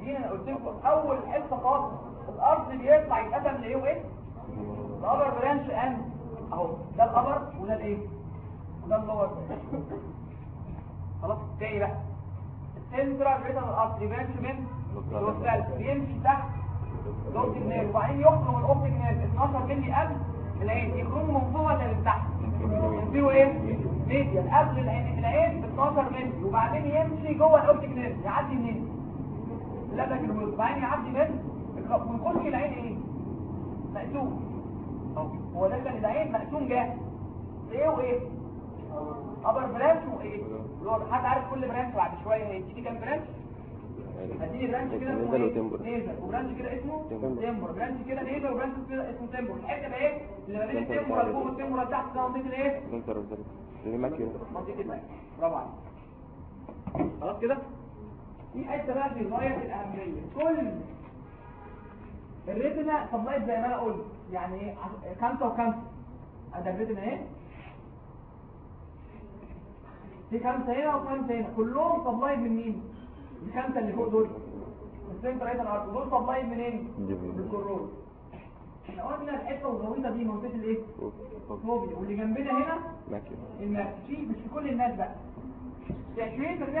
S1: خلينا أنا قلت لكم أول حصة خالص ال artery بيطلع يتقسم لإيه وإيه؟ ال upper branch and أهو ده ال upper وده الإيه؟ وده ال lower. خلاص تاني بقى. ال central retinal artery branch من ال ophthalmic بيمشي تحت ال optic nerve وبعدين يخرج من ال optic nerve 12 مللي قبل العين. يخرجوا من فوق ولا من تحت؟ ينزلوا إيه medial قبل العين. العين ب 12 مللي. وبعدين يمشي جوه ال optic nerve يعدي منين لا ده وبعدين يعدي من ال cup ويخش العين إيه مقسوم. هو ده كان العين مقسوم جاهز. إيه وإيه؟ upper branch وإيه؟ lower حد عارف كل branch بعد شوية هيديني كام branch؟ هديني branch كده اسمه
S5: إيه؟
S1: و
S5: temporal.
S1: nasal. و branch كده اسمه temporal. branch كده nasal و branch كده اسمه temporal. الحتة بقى إيه؟ اللي ما بين ال temporal اللي فوق وال temporal اللي تحت ده منطقه الايه منطقه الماء برافو عليك. خلاص كده؟ في حتة بقى في غاية الأهمية. كل ال retina supplied زي ما أنا قلت. يعني إيه خمسه وخمسه ادي ال retina إيه؟ في خمسه هنا وخمسه هنا. كلهم supplied من مين؟ الخمسه اللي فوق دول. ال central retinal artery دول supplied منين؟ من الكرون إحنا قلنا الحتة الغويطة دي منطقه الايه fovea واللي جنبنا هنا؟ الناس في مش في كل الناس بقى. 20%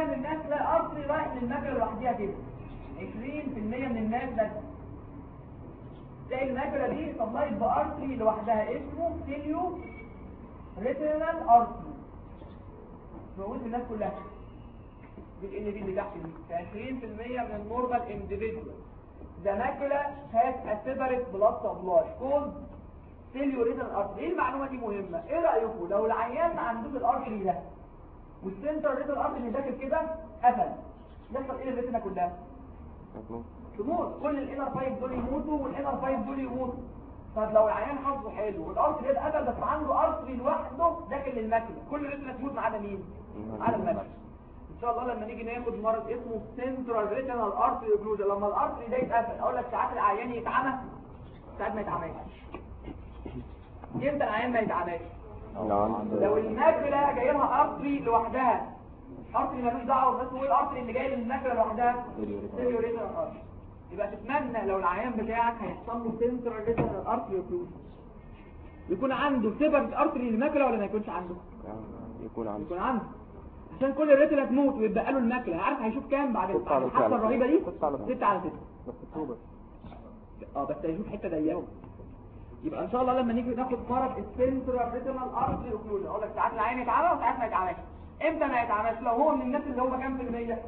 S1: من الناس لا artery رايح لل macula لوحديها كده. 20% من الناس بس. هتلاقي ال macula دي supplied ب artery لوحدها. اسمه cilioretinal artery موجود في الناس كلها دي ال اللي تحت دي. في 20% من ال normal individual the macula has a separate blood supply called cilioretinal artery إيه المعلومة دي مهمة؟ إيه رأيكم؟ لو العيان ما عندوش ال artery ده وال central retinal artery اللي داخل كده قفل. يحصل إيه ال retina كلها. تموت كل ال inner five دول يموتوا وال inner five دول يموتوا. طب لو العيان حظه حلو وال artery ده قفل بس عنده artery لوحده داخل ال macula كل ال retina تموت ما عدا مين؟ على ال macula إن شاء الله لما نيجي ناخد مرض اسمه central retinal artery occlusion لما ال artery ده يتقفل أقول لك ساعات العيان يتعمى ساعات ما يتعماش. إمتى العيان ما يتعماش. لو ال macula جاي لها artery لوحدها artery ملوش دعوة بس هو ال artery اللي جاي لل macula لوحدها cilioretinal artery يبقى تتمنى لو العيان بتاعك هيحصل له central retinal artery occlusion يكون عنده separate artery لل macula ولا ما يكونش عنده؟
S5: يكون عنده.
S1: يكون عنده. عشان كل ال retina تموت ويبقى له ال macula عارف هيشوف كام بعد
S5: ستة.
S1: الرهيبة دي؟
S5: ستة على ستة.
S1: 6 على 6
S5: بس
S1: آه بس هيشوف حتة ضيقة. يبقى إن شاء الله لما نيجي ناخد مرض ال central retinal artery occlusion أقول لك ساعات العين يتعمى وساعات ما يتعماش إمتى ما يتعماش لو هو من الناس اللي هو كام في المية؟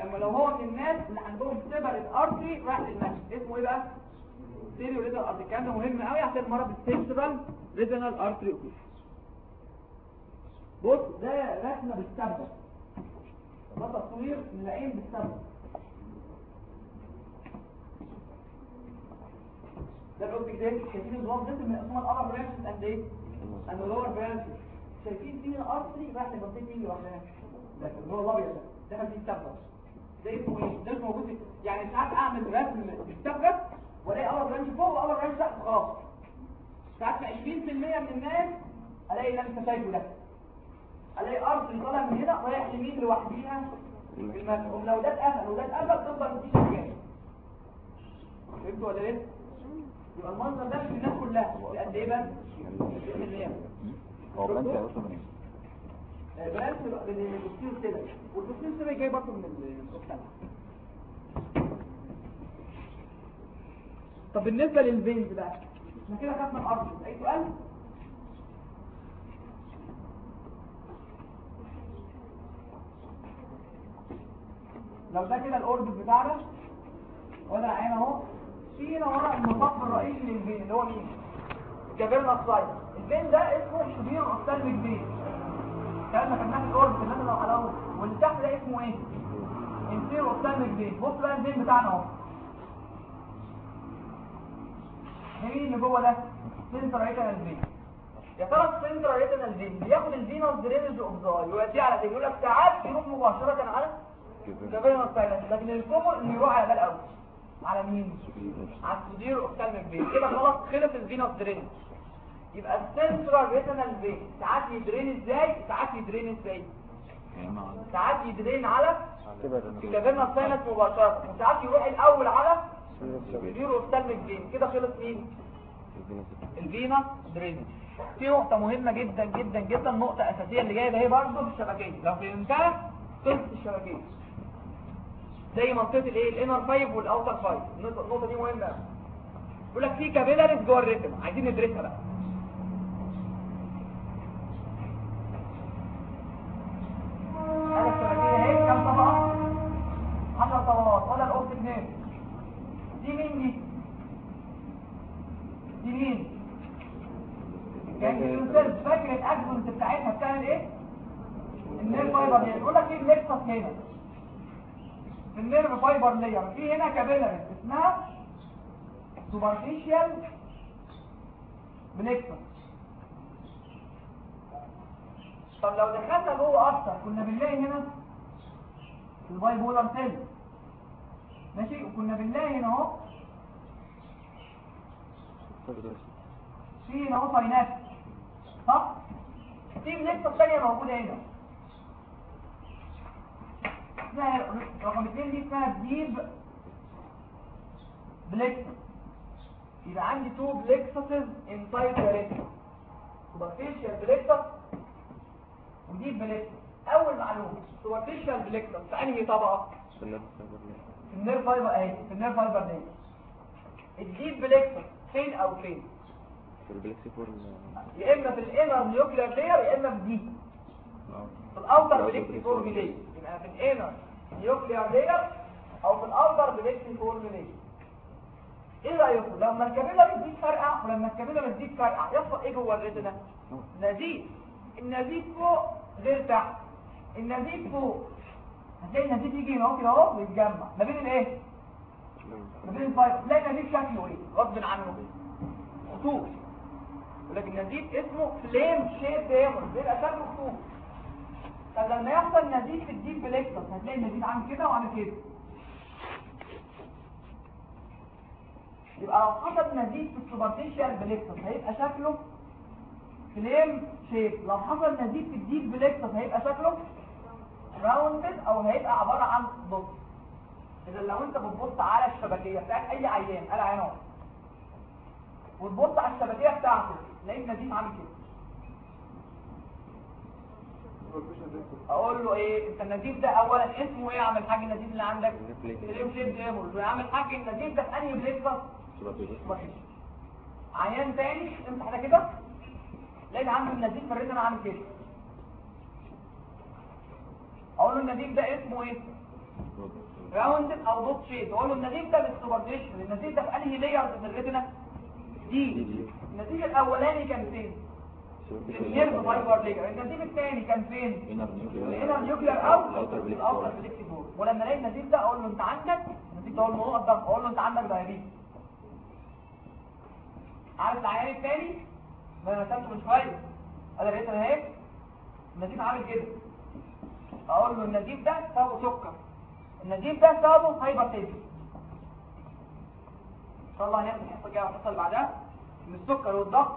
S1: 20% لما لو هو من الناس اللي عندهم separate artery رايح للنفس اسمه إيه بقى؟ cilioretinal artery الكلام ده مهم قوي عشان مرض ال central retinal artery occlusion بص ده رسمه بالثبت ده تصوير للعين بالثبت ده الاوبجكت ده شايفين ده من اسمها الابر برانشز قد إيه؟ اند لور برانشز شايفين فيه الارتري رايح لمنطقه مين لوحدها ده اللي هو الابيض ده دخل فيه الثبت ده اسمه إيه؟ ده موجود في- يعني ساعات أعمل رسم بالثبت وألاقي ابر برانش فوق وابر برانش تحت خلاص ساعات في 20% من الناس ألاقي اللي انت شايفه ده. ألاقي أرض طالع من هنا رايح يمين لوحديها. في المفهوم لو ده اتقفل وده اتقفل تفضل مفيش حاجة فهمتوا ولا لسه؟ يبقى المنظر ده في الناس كلها قد إيه؟ 20%
S6: هو بلانش هيوصل منين؟
S1: بلاش من الدكتور كده والدكتور كده جاي برضه من المجتمع طب بالنسبة للفينز بقى إحنا كده خدنا الأرض أي سؤال؟ لو ده كده الاوربت بتاعنا ولا عين أهو في هنا ورا المصف الرئيسي للفين اللي هو مين؟ كافيرنا سايد الفين ده اسمه شبير الكلام ده خدناه في الاوربت اللي أنا لو حلاوة. واللي تحت ده اسمه إيه؟ inferior ophthalmic vein بص بقى ال vein بتاعنا أهو. مين اللي جوه ده؟ central retinal vein يا ترى ال central retinal vein بياخد ال venous drainage of the يوديه على vein يقول لك ساعات يروح مباشرة على cavernous sinus لكن ال common اللي يروح على ده الأول. على مين؟ على ال superior ophthalmic vein كده خلاص خلص ال venous drainage يبقى ال central retinal vein ساعات ي drain إزاي؟ ساعات ي drain إزاي؟ ساعات ي drain على cavernous sinus مباشرة. وساعات يروح الأول على ال superior ophthalmic vein كده خلص مين؟ ال venous drainage في نقطة مهمة جدا جدا جدا نقطة أساسية اللي جاية ده هي برضه في الشبكية. لو فهمتها خلص الشبكية. زي منطقة الايه؟ ال inner five وال outer five. النقطة النقطة دي مهمة. قوي. يقول لك في capillaries جوه ال retina. عايزين ندرسها بقى. الشبكية اهي كام طبقة؟ 10 طبقات. دي دي؟ يعني فاكر ال axons بتاعتها بتعمل إيه؟ ال nerve fiber layer يقول لك إيه النكسس هنا. ال nerve fiber layer في هنا capillaries اسمها superficial plexus طب لو دخلنا جوه أكتر كنا بنلاقي هنا ال bipolar cell ماشي؟ وكنا بنلاقي هنا أهو. في هنا أهو صح؟ في plexus ثانية موجودة هنا. اسمها رقم اثنين دي اسمها deep plexus يبقى عندي two plexuses inside the retina superficial plexus و deep plexus اول معلومه superficial plexus في انهي طبقه في ال nerve fiber اهي في ال nerve fiber دي ال deep plexus فين أو فين
S6: في ال plexiform
S1: يا اما في ال inner nuclear layer يا اما في دي في ال outer plexiform layer يبقى في ال inner nuclear layer أو في ال outer plexiform layer إيه رأيكم؟ لما ال capillary بتزيد فرقع ولما ال capillary بتزيد فرقع يحصل إيه جوه ال retina نزيف النزيف فوق غير تحت. النزيف فوق. هتلاقي النزيف يجي هنا أهو كده أهو ويتجمع. ما بين الإيه؟ ما بين ال fiber تلاقي النزيف شكله إيه؟ غصب عنه. خطوط. ولكن النزيف اسمه flame shape دايما بيبقى شكله خطوط. طب لما يحصل نزيف في ال deep plexus هتلاقي النزيف عامل كده وعامل كده. يبقى لو حصل نزيف في ال superficial plexus هيبقى شكله flame shape لو حصل نزيف في ال deep plexus هيبقى شكله rounded أو هيبقى عبارة عن بص اذا لو أنت بتبص على الشبكية بتاعت أي عيان قال عيان وتبص على الشبكية بتاعته تلاقي نزيف عامل كده. أقول له إيه؟ انت النزيف ده اولا اسمه إيه عم الحاج النزيف اللي عندك؟ شيب ديمول يا عم الحاج النزيف ده في أنهي بليكتس وحش عيان تاني؟ امسح ده كده. لقيت عنده النزيف في الريتم عامل كده. أقول له النزيف ده اسمه إيه؟ راوندد أو دوت شيب أقول له النزيف ده بالسوبرديشن النزيف ده في أنهي لايرز في الريتنا دي. النزيف الأولاني كان فين؟ في النيرف فايبر لاير النزيف الثاني كان فين؟ inner nuclear أو ال outer plexiform ولما ألاقي النزيف ده أقول له أنت عندك؟ النزيف ده أقول له نقط ضغط أقول له أنت عندك diabetes عارف العيان الثاني ما رسمته من شوية. أنا لقيت أنا اهي النزيف عامل كده. أقول له النزيف ده سببه سكر. النزيف ده سببه hypertension إن شاء الله هناخد الحصه الجايه والحصه اللي بعدها. إن السكر والضغط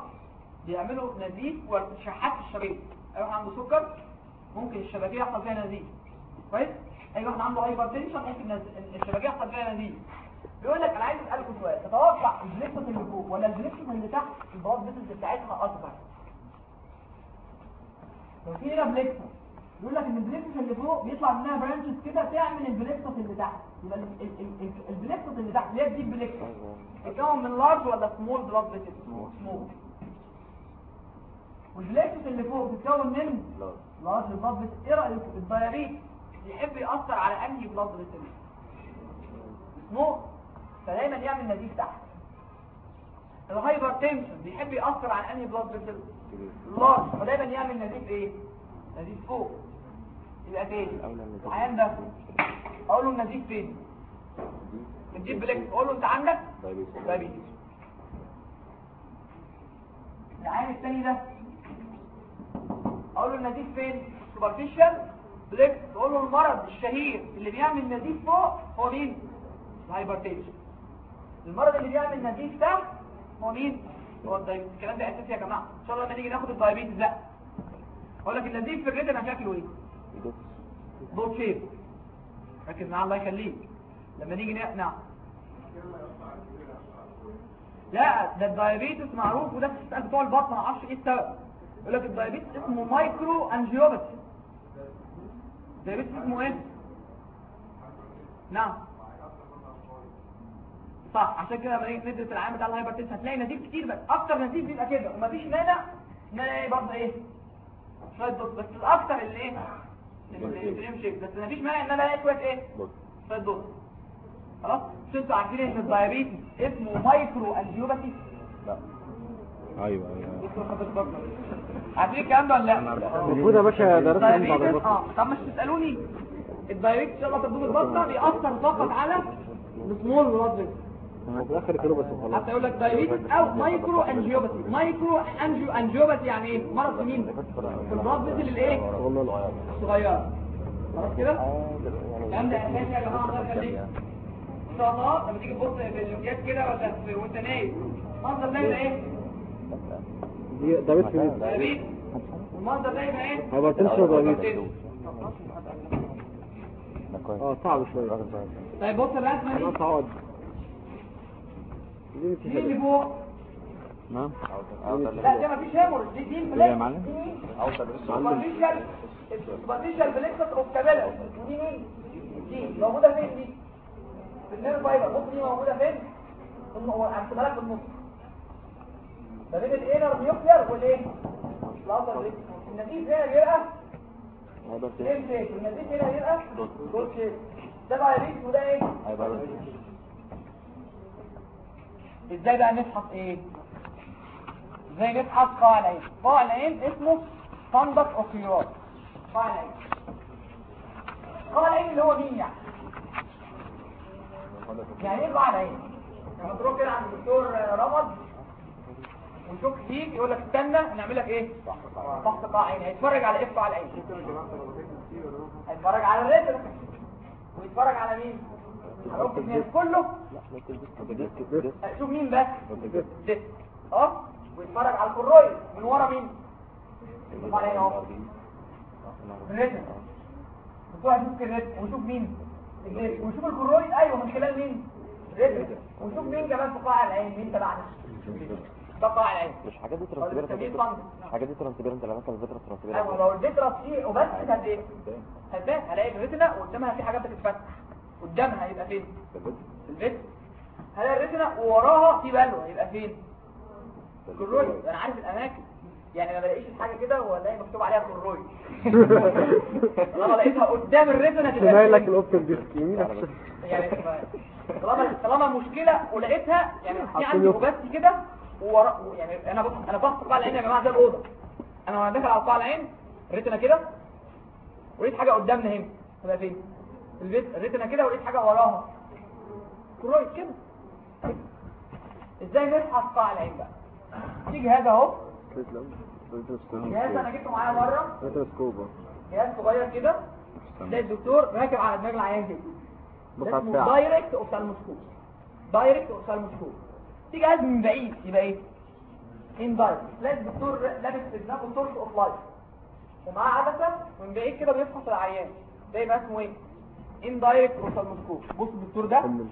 S1: بيعملوا نزيف ورشحات الشبكيه أي واحد عنده سكر ممكن الشبكيه يحصل فيها نزيف. كويس؟ أي واحد عنده hypertension ممكن الشبكيه يحصل فيها نزيف. بيقول لك أنا عايز أسألكم سؤال. تتوقع ال plexus اللي فوق ولا ال plexus اللي تحت vessels بتاعتها أكبر؟ لو في هنا plexus يقول لك إن ال plexus اللي فوق بيطلع منها branches كده تعمل ال plexus اللي تحت. يبقى ال- ال- ال- ال- ال plexus اللي تحت اللي هي دي plexus تتكون من large ولا small vessels small وال plexus اللي فوق بتتكون من large blood إيه رايكم ال diabetes يحب يأثر على أنهي blood vessels small فدايما يعمل نزيف تحت. ال hypertension بيحب يأثر على أنهي blood vessel large فدايما يعمل نزيف إيه؟ نزيف فوق. يبقى فين؟ العيان ده. أقول له النزيف فين؟ ال deep plexus أقول له انت عندك؟ diabetes العيان الثاني ده أقول له النزيف فين؟ superficial plexus أقول له المرض الشهير. اللي بيعمل نزيف فوق هو مين؟ ال hypertension المرض اللي بيعمل نزيف تحت هو مين؟ هو ال diabetes. الكلام ده أساسي يا جماعة. إن شاء الله لما نيجي ناخد ال diabetes ده. أقول لك النزيف في ال retina شكله إيه؟ dot shape. ركز معايا الله يخليك. لما نيجي نقنع لا ده ال diabetes معروف وده بتسال بتوع البطن ما أعرفش إيه السبب. يقول لك ال diabetes اسمه microangiopathy ال diabetes اسمه إيه؟ نعم. صح عشان كده لما نيجي ندرس العام بتاع ال hypertension هتلاقي نزيف كتير بس أكتر نزيف بيبقى كده. ومفيش مانع نلاقي برضه إيه؟ شوية dot بس الأكتر اللي إيه؟ بس مفيش مانع إن أنا ألاقي شوية إيه؟ شوية dot خلاص؟ أنتوا عارفين إن ال
S6: diabetes اسمه
S1: microangiopathy أيوه أيوه. عارفين الكلام ده ولا لا
S4: المفروض يا باشا درست بعد
S1: ال diabetes
S4: البطن
S1: آه طب مش تسألوني؟ شاء الله تدوب البطه بيأثر فقط على ال small blood
S4: في الآخر كيلو بس وخلاص
S1: حتى يقول لك diabetes أو microangiopathy micro angio angiopathy يعني إيه؟ مرض مين؟ في ال blood vessel الإيه؟
S4: والله العيال
S1: الصغيره خلاص كده؟ الكلام ده اساسي يا جماعة الله يخليك. إن شاء الله لما تيجي تبص في الامتياز كده ولا وانت نايم المنظر ده إيه؟
S4: دي ضربت في
S1: ده يبقى إيه
S4: hypertension وضربت
S1: hypertension.
S4: آه صعب شوية
S1: طيب بص الرسمه دي
S4: اقعد دي
S1: دي اللي فوق
S4: نعم.
S1: لا ده مفيش هيمور دي دي
S6: كده يا معلم؟
S1: سوبرفيشال سوبرفيشال بليكسس اوف كابيلا ودي مين؟ دي موجودة فين دي؟ في النيرف فايبر بص دي موجودة فين؟ هو احتمالك في النص. ما بين الانر نيوكلير والإيه؟ الاوتر ريتم النتيجه هنا بيبقى شيب النتيجه هنا بيبقى دوت. شيب ده بقى ريتم وده إيه؟
S6: هيبقى
S1: إزاي بقى نفحص إيه؟ إزاي نفحص قاع العين قاع العين اسمه فندق أوكيوار. قاع العين قاع العين اللي هو مين يعني؟ يعني إيه قاع العين لما تروح كده عند الدكتور رمض ويشوف فيك يقول لك استنى نعمل لك إيه؟ فحص قاع عين هيتفرج على إيه في قاع العين هيتفرج على الريتنا ويتفرج على مين؟ على كله. شوف مين بس أه؟ ويتفرج على الكرويد من ورا مين؟ يبقى عليه أهو. الريتم ويشوف مين؟ ويشوف الكرويد أيوه من خلال مين؟ الريتم ويشوف مين كمان في قاع العين؟ مين تبعنا؟ العين
S6: مش حاجات دي ترانسبيرنت. حاجات دي ترانسبيرنت لما مثلا الفيترا ترانسبيرنت
S1: أيوه لو الفيترس فيه وبس هت إيه هتبان هلاقي الريتنا وقدامها في حاجات بتتفتح. قدامها هيبقى فين؟ في الفيتر هلاقي الريتنا ووراها في بلوه هيبقى فين؟ كرويد أنا عارف الأماكن. يعني ما بلاقيش الحاجة كده وألاقي مكتوب عليها كرويد طالما لقيتها قدام الريتنا تبقى
S4: تلاقي لك؟ الاوبتيك ديسك يمين
S1: يعني طالما طالما مشكلة ولقيتها يعني في عندي. وبس كده. وورا يعني أنا بص أنا بحط قاع العين يا جماعة ده الأوضة. أنا وأنا داخل على قاع العين ريتنا كده ولقيت حاجة قدامنا هنا. تبقى فين في البيت ريتنا كده ولقيت حاجة وراها. كرويد كده. إزاي نفحص قاع العين بقى؟ تيجي هذا أهو. جهاز أنا جبته معايا مرة.
S4: ميكروسكوب
S1: جهاز صغير كده. تلاقي الدكتور راكب على دماغ العيان كده
S4: بص
S1: ده. direct ophthalmoscope direct ophthalmoscope تيجي قاعد من بعيد يبقى إيه؟ indirect تلاقي الدكتور لابس في دماغه source of light ومعاه عدسه ومن بعيد كده بيفحص العيان. ده يبقى اسمه إيه؟ indirect ophthalmoscope بص الدكتور ده. الدكتور؟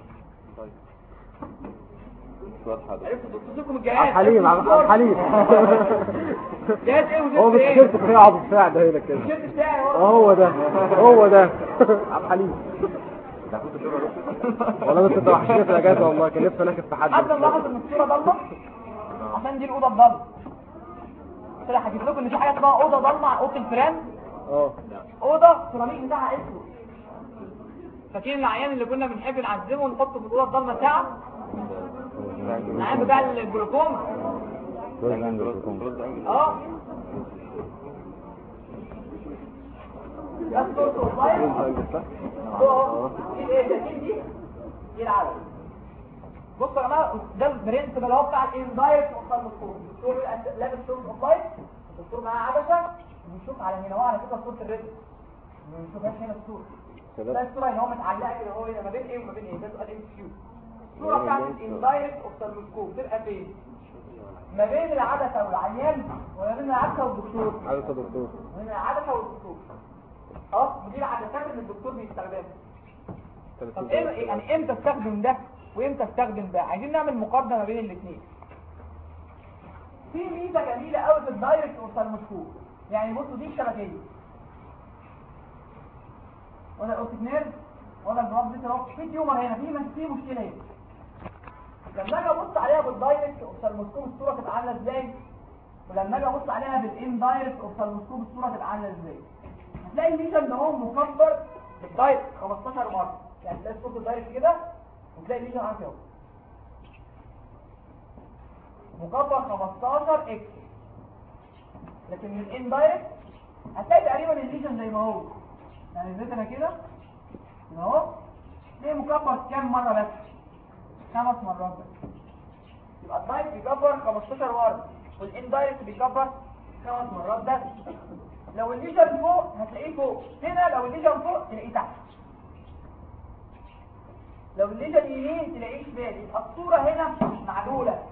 S4: الحليم
S1: جهاز إيه
S4: هو
S1: وجهاز
S4: بالتيشيرت فيه عبد الساعة ده هنا كده. هو ده هو ده. عبد الحليم. والله كنت وحشني في الاجازه والله كان نفسي أناكب في حد.
S1: حد ملاحظ إن الصورة ضلمة؟ عشان دي الأوضة الضلمة. طلع حكيت لكم إن في حاجة اسمها أوضة ضلمة على أوضة الفيران.
S4: أه.
S1: أوضة السيراميك بتاعها أسود. فاكرين العيان اللي كنا بنحب نعذبه ونحطه في الأوضة الضلمة ساعة؟ العيان بتاع الجلوكوما أه ده الصوت واللايت اهو دي إيه ده دي دي بصوا يا جماعة ده البرنسبل اللي هو بتاع الاندايركت اوفثالموسكوب الدكتور بيبقى لابس سورس اوف لايت الدكتور معاه عدسه وبيشوف على هنا وعلى كده صوره الرزق ما بنشوفهاش هنا الصورة ده الصورة اللي هو متعلقه كده هو هنا ما بين إيه وما بين إيه ده سؤال ام كيو الصورة بتاعت تبقى فين ما بين العدسه والعيان وما بين العدسه والدكتور
S4: يا دكتور
S1: من العدسه والدكتور. خلاص ودي العدسات اللي الدكتور بيستخدمها طب إيه يعني إمتى استخدم ده وإمتى استخدم ده؟ عايزين نعمل مقارنة ما بين الاثنين في ميزة جميلة قوي في ال direct ophthalmoscope يعني بصوا دي الشبكية. ولا ال optic nerve ولا ال blood vessel في tumor هنا في مش- في مشكلة هنا. لما أجي أبص عليها بال direct ophthalmoscope الصورة تبقى عامله إزاي؟ ولما أجي أبص عليها بال indirect ophthalmoscope الصورة تبقى عامله إزاي؟ هتلاقي ال lesion ده هو مكبر بال direct 15 مرة؟ يعني تلاقي الصوت ال direct كده وتلاقي ال lesion عامل كده مكبر 15 X لكن من ال indirect هتلاقي تقريبا ال lesion زي ما هو. يعني ال retina كده. كده اهو ليه مكبر كام مرة بس؟ خمس مرات بس. يبقى ال direct بيكبر 15 مرة وال indirect بيكبر خمس مرات بس. لو ال lesion فوق هتلاقيه فوق هنا لو ال lesion فوق تلاقيه تحت. لو ال lesion يمين تلاقيه شمال يبقى الصورة هنا معدولة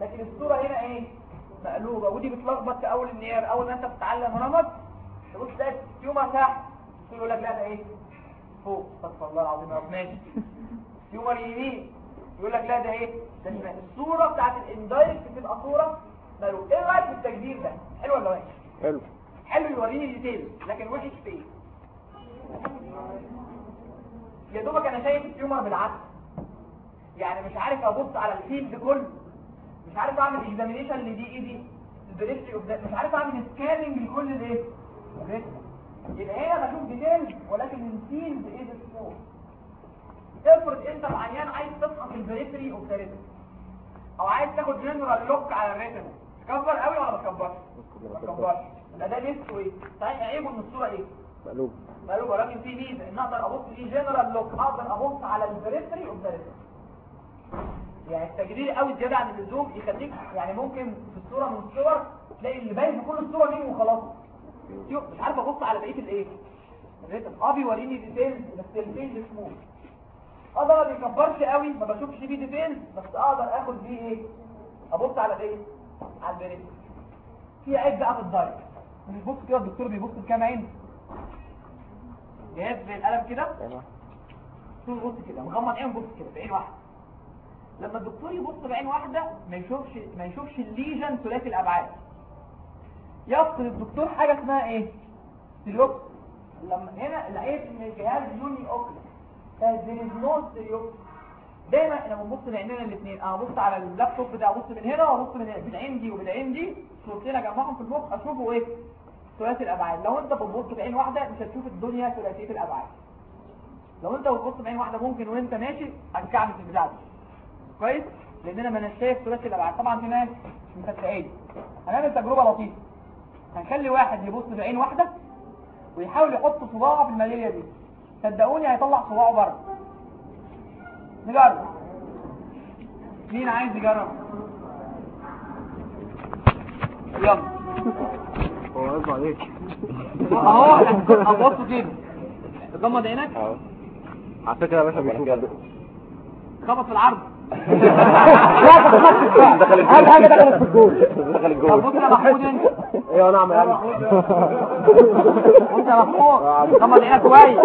S1: لكن الصورة هنا إيه؟ مقلوبة. ودي بتلخبط في أول النير أول ما أنت بتتعلم رمد تبص تلاقي tumor تحت يقول لك لا ده إيه؟ فوق. استغفر الله العظيم يا رب. ماشي. tumor يمين يقول لك لا ده إيه؟ ده الصورة بتاعت ال indirect بتبقى صورة مقلوبة إيه رأيك في التكبير ده؟ حلو ولا وحش؟
S4: حلو.
S1: حلو يوريني ال details لكن وحش في إيه؟ يا دوبك أنا شايف ال tumor بالعكس. يعني مش عارف أبص على ال field كله. مش عارف أعمل examination لل إيه لل periphery of مش عارف أعمل scanning لكل الايه يبقى هنا بشوف detail ولكن ال field إيه small افرض إنت العيان عايز تفحص ال periphery of the أو عايز تاخد general look على ال retina تكبر قوي ولا ما تكبرش؟ يبقى ده لسه إيه؟ صحيح عيبه إن الصورة إيه؟
S5: مقلوب.
S1: مقلوبه ولكن في ميزة إن أقدر أبص فيه general look أقدر أبص على ال periphery of the يعني التكبير قوي زياده عن اللزوم يخليك يعني ممكن في الصورة من الصور تلاقي اللي باين في كل الصورة مين وخلاص. مش عارف أبص على بقية الإيه؟ ال retina آه بيوريني details بس ال field small أقدر ما بيكبرش قوي ما بشوفش فيه details بس أقدر آخد بيه إيه؟ أبص على إيه؟ على ال periphery في عيب بقى في الدايت بص كده الدكتور بيبص بكام عين؟ جهاز زي القلم كده؟ الدكتور يبص كده مغمض عينه يبص كده بعين واحدة. لما الدكتور يبص بعين واحدة ما يشوفش ما يشوفش ال lesion ثلاثي الأبعاد. يفقد الدكتور حاجة اسمها إيه؟ stereopsis لما هنا العيب إن الجهاز يوني no stereo دايما إحنا بنبص لعينينا الاثنين أنا ابص على اللابتوب ده ابص من هنا وابص من بالعين دي وبالعين دي صورتين اجمعهم في المخ أشوفه إيه؟ ثلاثي الأبعاد. لو أنت بتبص بعين واحدة مش هتشوف الدنيا ثلاثيه الأبعاد. لو أنت بتبص بعين واحدة ممكن وأنت ماشي البتاع دي. كويس؟ لأن أنا ما أنا شايف ثلاثي الأبعاد. طبعا في ناس مش مصدقين. هنعمل تجربة لطيفة. هنخلي واحد يبص بعين واحدة ويحاول يحط صباعه في الماليه دي. صدقوني هيطلع صباعه بره. نجرب. مين عايز يجرب؟ يلا.
S5: هو قصده عليك
S1: أهو هتبصوا كده تغمض عينك؟
S5: آه على فكرة يا باشا بيشوف.
S1: خبط العرض.
S5: دخل الجول
S2: حاجة دخلت في الجول
S5: دخل
S1: طب بص
S5: الجول
S1: يا محمود أنت.
S5: أيوه نعم يا عم.
S1: بص يا محمود. غمض عينك كويس.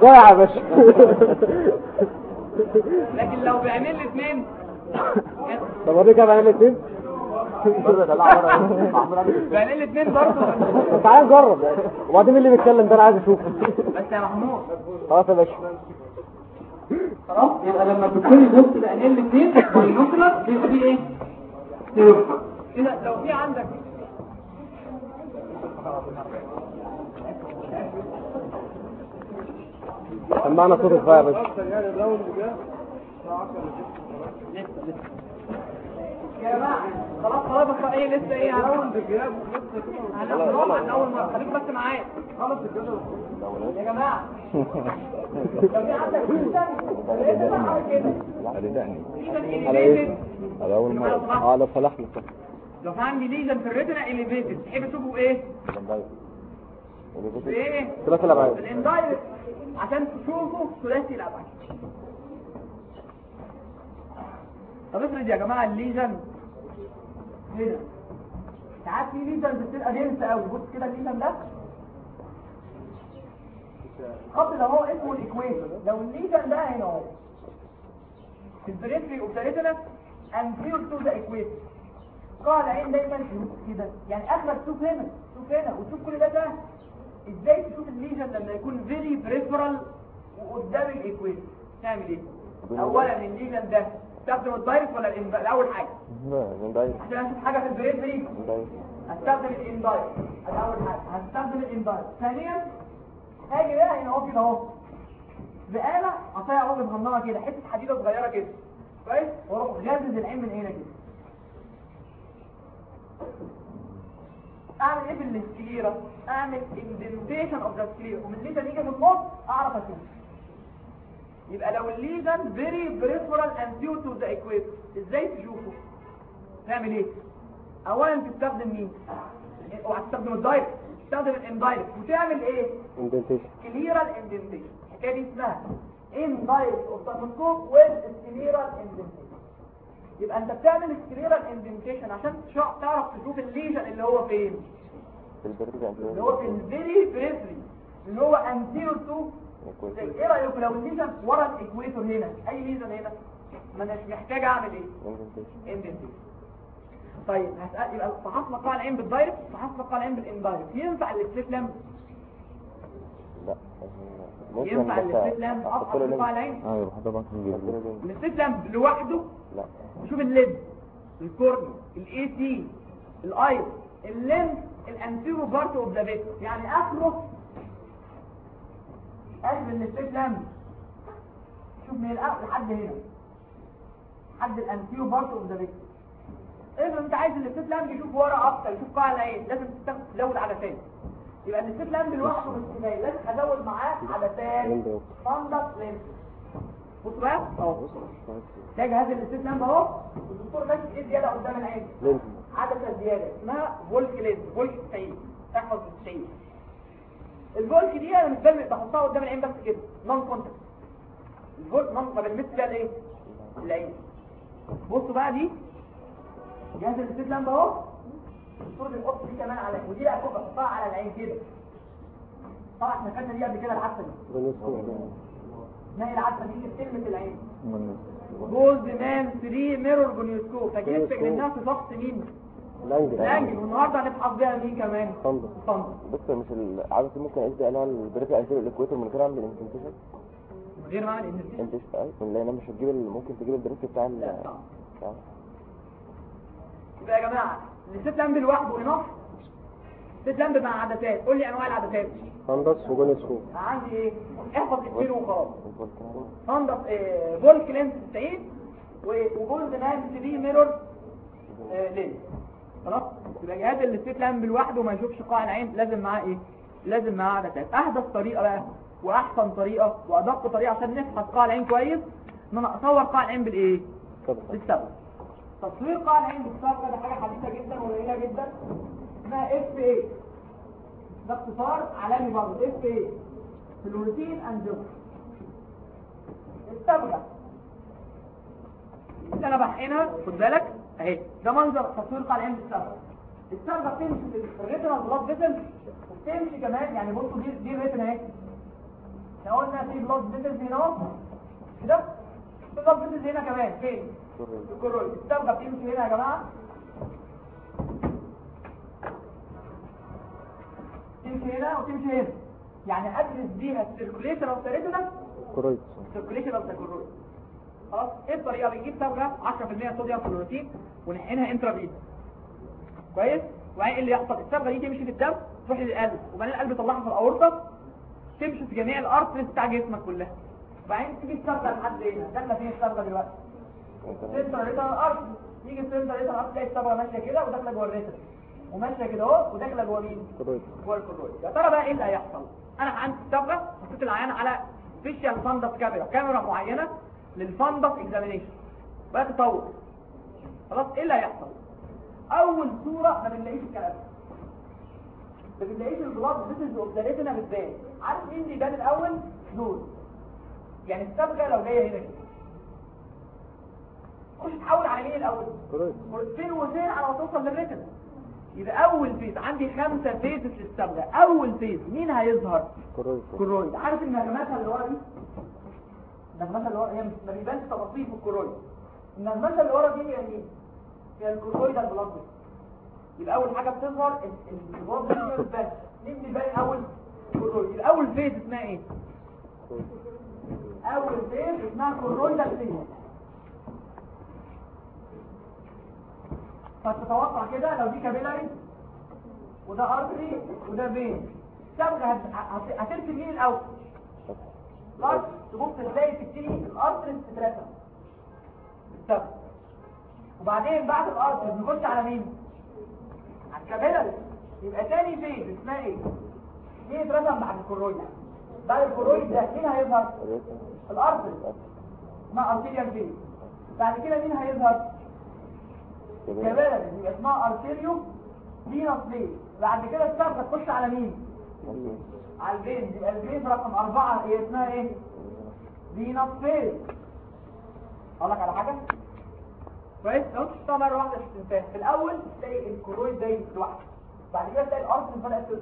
S2: ضايع يا باشا.
S1: لكن لو بعينين الاثنين
S2: طب اوريك أنا بعمل الاثنين
S1: بعينين الاثنين برضه؟
S2: تعال نجرب وبعدين اللي بيتكلم ده؟ أنا عايز أشوفه.
S1: بس يا محمود.
S2: خلاص يا باشا.
S1: خلاص يبقى لما الدكتور يبص بعينين الاثنين بالنقرة بيبقى فيه إيه؟ تيوب كده لو في عندك.
S2: سمعنا صوت الفاير يا باشا.
S1: يا جماعة خلاص خلاص إيه لسه إيه هنقول هنقول عن أول مرة. خليك بس معايا. خلص الجدول يا جماعة. لو في عندك كده؟
S5: على
S1: إيه؟
S5: على أول مرة. آه لو فلحنا
S1: لو عندي lesion في ال retina elevated تحب تشوفه إيه؟ بايه؟
S2: ثلاثة الابعاد
S1: عشان تشوفه ثلاثي الابعاد طب افرض يا جماعة ال lesion هنا. ساعات في lesion بتبقى dense قوي بص كده ال lesion ده. الخط ده هو اسمه ال equator لو ال lesion ده هنا أهو. في ال periphery of the retina anterior to the equator قاع العين دايما كده. يعني اخرك تشوف هنا. تشوف هنا. وتشوف كل ده ده. إزاي تشوف ال lesion لما يكون very peripheral وقدام الايكويشن تعمل إيه؟ اولا ال lesion ده. تستخدم ال direct ولا ال indirect اول حاجة.
S5: من بعيد
S1: عشان أشوف حاجة في
S5: من بعيد
S1: هستخدم ال indirect ادي اول حاجة. هستخدم ال indirect ثانيا هاجي بقى هنا أهو كده أهو. بآلة قطايع أهو مغنمه كده. حتة حديدة صغيرة كده. كويس وأروح غازز العين من هنا كده. أعمل إيه في ال sclera أعمل indentation of the sclera ومن ال lesion يجي في النص أعرف أشوف. يبقى لو ال lesion very peripheral anterior to the equator إزاي تشوفه؟ تعمل إيه؟ اولا تستخدم مين؟ اوعى تستخدم ال direct. تستخدم ال indirect. وتعمل إيه؟
S2: indentation
S1: scleral indentation الحكاية دي اسمها indirect ophthalmoscope with scleral indentation يبقى أنت بتعمل scleral indentation عشان تعرف تشوف ال lesion اللي هو فين. اللي هو في ال very peripheral اللي هو anterior to إيه رايك لو ال lesion ورا ال equator هنا؟ أي lesion هنا؟ ما أنا مش محتاج أعمل إيه؟ indentation طيب هسأل يبقى فحصنا قاع العين بال direct فحصنا قاع العين بال indirect. ينفع ال slit lamp
S5: لا. ممكن
S1: ينفع
S5: بس
S1: ال
S5: slit
S1: lamp
S5: lens.
S1: قاع العين؟
S6: أيوه هنجيب
S1: ال slit lamp لوحده؟
S5: لا.
S1: شوف الليد الكورني الاي سي الايس اللينس الانتيرو بارت اوف ذا يعني آخره قلب ال slit lamp شوف من الأول لحد هنا. لحد ال anterior part of the vitreous افرض أنت عايز ال slit lamp يشوف ورا أكتر يشوف قاع العين لازم تزود عدسات يبقى ال slit lamp لوحده مش كفايه لازم أزود معاه عدسات. fundus lens بص بقى. أهو. ده جهاز ال slit lamp أهو. والدكتور ماشي إيه زيادة قدام العين. عدسة زيادة. اسمها Volk lens Volk 90 احفظ ال 90 ال Volk دي أنا مش بحطها قدام العين بس كده. non contact ال Volk non ما بلمسش فيها الإيه؟ العين. بصوا بقى دي. جهاز ال slit lamp أهو. الدكتور بيحط دي كمان على ودي فوق بحطها على العين كده. طبعا إحنا خدنا دي قبل كده العدسة دي. اسمها العدسة دي؟ اللي بتلمس العين. Goldmann 3 mirror gonioscope فجبت منها في فحص مين؟
S5: ال
S1: angle ال angle والنهارده هنفحص بيها مين كمان؟
S5: fundus
S1: fundus
S5: بص مش دي ممكن اجزامن لها ال break anterior ال equator من غير اعمل indentation
S1: من غير معنى ان
S5: انت اي من لأن مش هتجيب ممكن تجيب ال
S1: break
S5: بتاع ال
S1: يبقى يا جماعة ال slit lamp لوحده enough slit lamp مع عدسات. قول لي أنواع العدسات.
S2: fundus و gonioscope
S1: عندي إيه؟ إحفظ اثنين وخلاص. fundus آه، Volk lens 90 و- و Goldmann 3 mirror آه، lens. خلاص؟ يبقى جهاز ال slit lamp لوحده ما يشوفش قاع العين لازم معاه إيه؟ لازم معاه عدسات احدث طريقة بقى وأحسن طريقة وأدق طريقة عشان نفحص قاع العين كويس. إن أنا أصور قاع العين
S5: بالإيه.
S1: بالصبغه تصوير قاع العين بالصبغه ده حاجة حديثة جدا وقليلة جدا. اسمها FA ده اختصار عالمي برضه. FA fluorescein angio الصبغه اللي أنا بحقنها خد بالك. اهي ده منظر تصوير قاع العين بالصبغه الصبغه بتمشي في ال retina blood vessel وبتمشي كمان يعني بصوا دي دي ال retina اهي إحنا قلنا في blood vessel هنا أهو. كده في blood vessel هنا كمان. فين؟ ال choroid الصبغه بتمشي هنا يا جماعة؟ تمشي هنا وتمشي هنا. يعني أدرس بيها ال circulation of the
S2: retina
S1: choroid circulation of the خلاص إيه الطريقة بنجيب صبغه 10% sodium fluorescein ونحقنها intravenous كويس؟ وبعدين إيه اللي يحصل. الصبغه دي تمشي في الدم تروح للقلب وبعدين القلب يطلعها في الأورطة تمشي في جميع ال arteries بتاع جسمك كلها. وبعدين تيجي الصبغه لحد هنا. داخله فين الصبغه دلوقتي. central retinal artery يجي ال central retinal artery تلاقي الصبغه ماشية كده وداخلة جوه ال retina وماشية كده أهو وداخلة جوه مين؟ جوه ال choroid يا ترى بقى إيه اللي هيحصل؟ أنا عندي الصبغه حطيت العيان على special fundus camera كاميرا معينة لل fundus examination بقى تطور. خلاص إيه اللي هيحصل؟ أول صورة ما بنلاقيش الكلام ده. ما بنلاقيش ال blood vessels of the retina بتبان. عارف مين بيبان الأول؟ دول يعني الصبغه لو جاية هنا كده. خش تحول على مين
S2: الأول؟
S1: فين وفين على ما توصل لل retina يبقى أول phase. عندي خمسة phases للصبغة أول phase. مين هيظهر؟
S2: choroid
S1: choroid عارف النغمات اللي ورا دي؟ النغمات اللي ورا هي ما بيبانش تفاصيل في ال choroid النغمات اللي ورا دي مين؟ هي ال choroid ال blood يبقى أول حاجة بتظهر ال blood بس مين بيبان أول يبقى أول phase اسمها إيه؟ أول phase اسمها choroidal phase فتتوقع كده لو دي capillary وده artery وده vein هت- هترسم مين الأول؟ خلاص تبص تلاقي تبتدي ال artery تترسم الصبغه وبعدين بعد ال artery نخش على مين؟ على ال capillary يبقى تاني phase؟ اسمها إيه؟ مين اترسم بعد ال choroid بعد ال choroid ده مين هيظهر؟ ال artery اسمها arterial phase بعد كده مين هيظهر؟ capillary اسمها arteriovenous phase بعد كده الصبغه تخش على مين؟ على ال vein يبقى ال phase رقم أربعة هي اسمها إيه؟ venous phase أقول لك على حاجة. كويس لو انت شفتها مرة واحدة مش هتنساها في الأول تلاقي ال choroid زي لوحده. بعد كده تلاقي ال artery بدات تظهر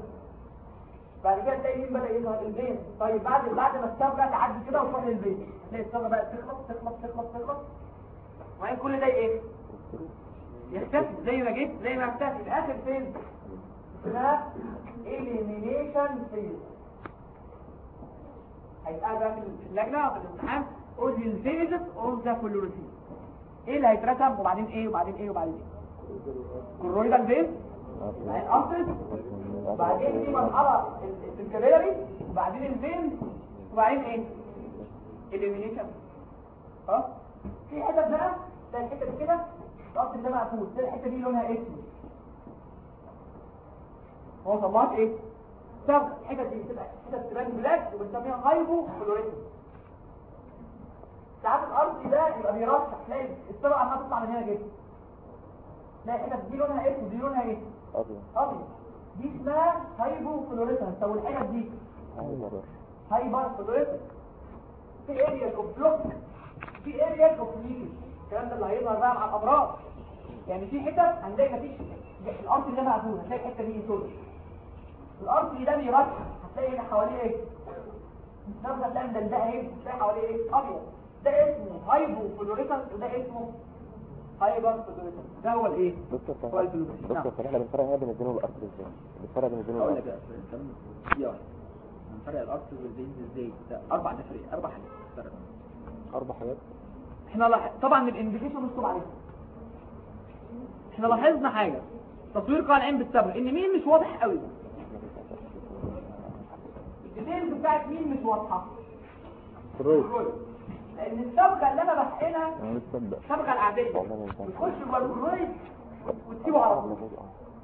S1: بعد كده تلاقي مين بدا يظهر ال vein طيب بعد بعد ما الصبغه تعدي كده وتروح لل vein تلاقي الصبغه بقت تخلص تخلص تخلص تخلص. وبعدين كل ده إيه؟ يختفي. زي ما جيت زي ما اختفي. الآخر phase؟ Elimination phase هيتقال بقى في اللجنه في الامتحان قول لي ال phases of the fluorescein إيه اللي هيترسم وبعدين إيه وبعدين إيه وبعدين إيه choroidal phase بعدين arteries بعدين في مرحله ال capillary وبعدين ال vein وبعدين إيه elimination ها في حتة بقى ده الحته دي كده ال artery ده مقفول الحته دي لونها اسود هو طلعت إيه؟ صبغ الحته دي بتبقى حتة تبان black وبنسميها hypofluorescent ساعات ال artery ده يبقى بيرشح تلاقي الصبغه عماله تطلع من هنا كده تلاقي الحته دي لونها اسود دي لونها إيه؟
S5: أبيض.
S1: أبيض. دي اسمها hypofluorescent أو الحتت دي؟ hyper. fluorescent في area of block في area of leakage الكلام ده اللي هيظهر بقى مع الامراض يعني في حتت هنلاقي مفيش ال artery ده مقفول هتلاقي الحته دي سود ال artery ده بيرشح هتلاقي هنا حواليه إيه؟ نفس هتلاقي ده ده إيه؟ هتلاقي حواليه إيه؟ أبيض. ده اسمه hypofluorescent وده اسمه hyperfluorescent. ده هو الإيه؟
S5: دكتور
S1: هو
S5: ال
S1: fluorescent.
S5: دكتور صحيح إحنا بنفرق هنا بين ال vein وال artery إزاي؟
S6: بنفرق بين
S5: ال
S6: vein أقول لك ال artery وال vein إزاي؟ ده أربع تفريق أربع حاجات.
S5: أربع حاجات؟
S1: إحنا. طبعا ال indication مكتوب عليه إحنا لاحظنا حاجة. تصوير قاع العين بالصبغ إن مين مش واضح قوي. ال details بتاعت مين مش
S5: واضحة؟
S1: لأن الصبغه اللي أنا بحقنها الصبغه
S5: العادية.
S1: بتخش جوه ال choroid وتسيبه على طول.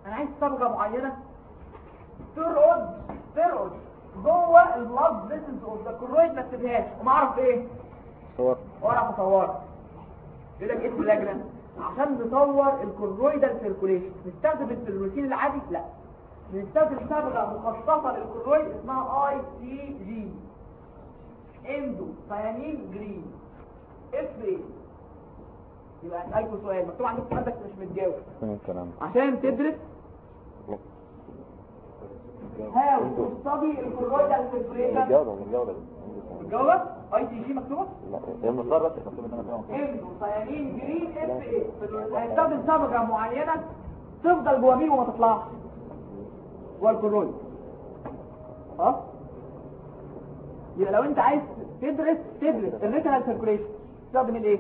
S1: أنا عايز صبغه معينة. ترقد ترقد جوه ال blood vessels of the choroid ما تسيبهاش. وما أعرف إيه.
S5: صور.
S1: وأنا مصور. يقول لك اسم اللجنه عشان نصور ال choroidal circulation نستخدم ال fluorescein العادي؟ لا. بنستخدم صبغه مخصصه للكرويد اسمها اي سي جي إندو ثيانين جرين. اف إيه يبقى هسألكوا سؤال مكتوب سؤال بس مش متجاوب. عشان تدرس هاو سيركوليشن
S5: الجودة الجودة.
S1: الجواب اي سي جي مكتوبة؟
S5: لا المصدر بس
S6: مكتوب ان أنا
S1: إندو ثيانين جرين اف إيه هيستخدم صبغه معينة تفضل جوه مين وما تطلعش. جوه ال choroid ها؟ يبقى لو انت عايز تدرس تدرس. ال retinal circulation. تستخدم الايه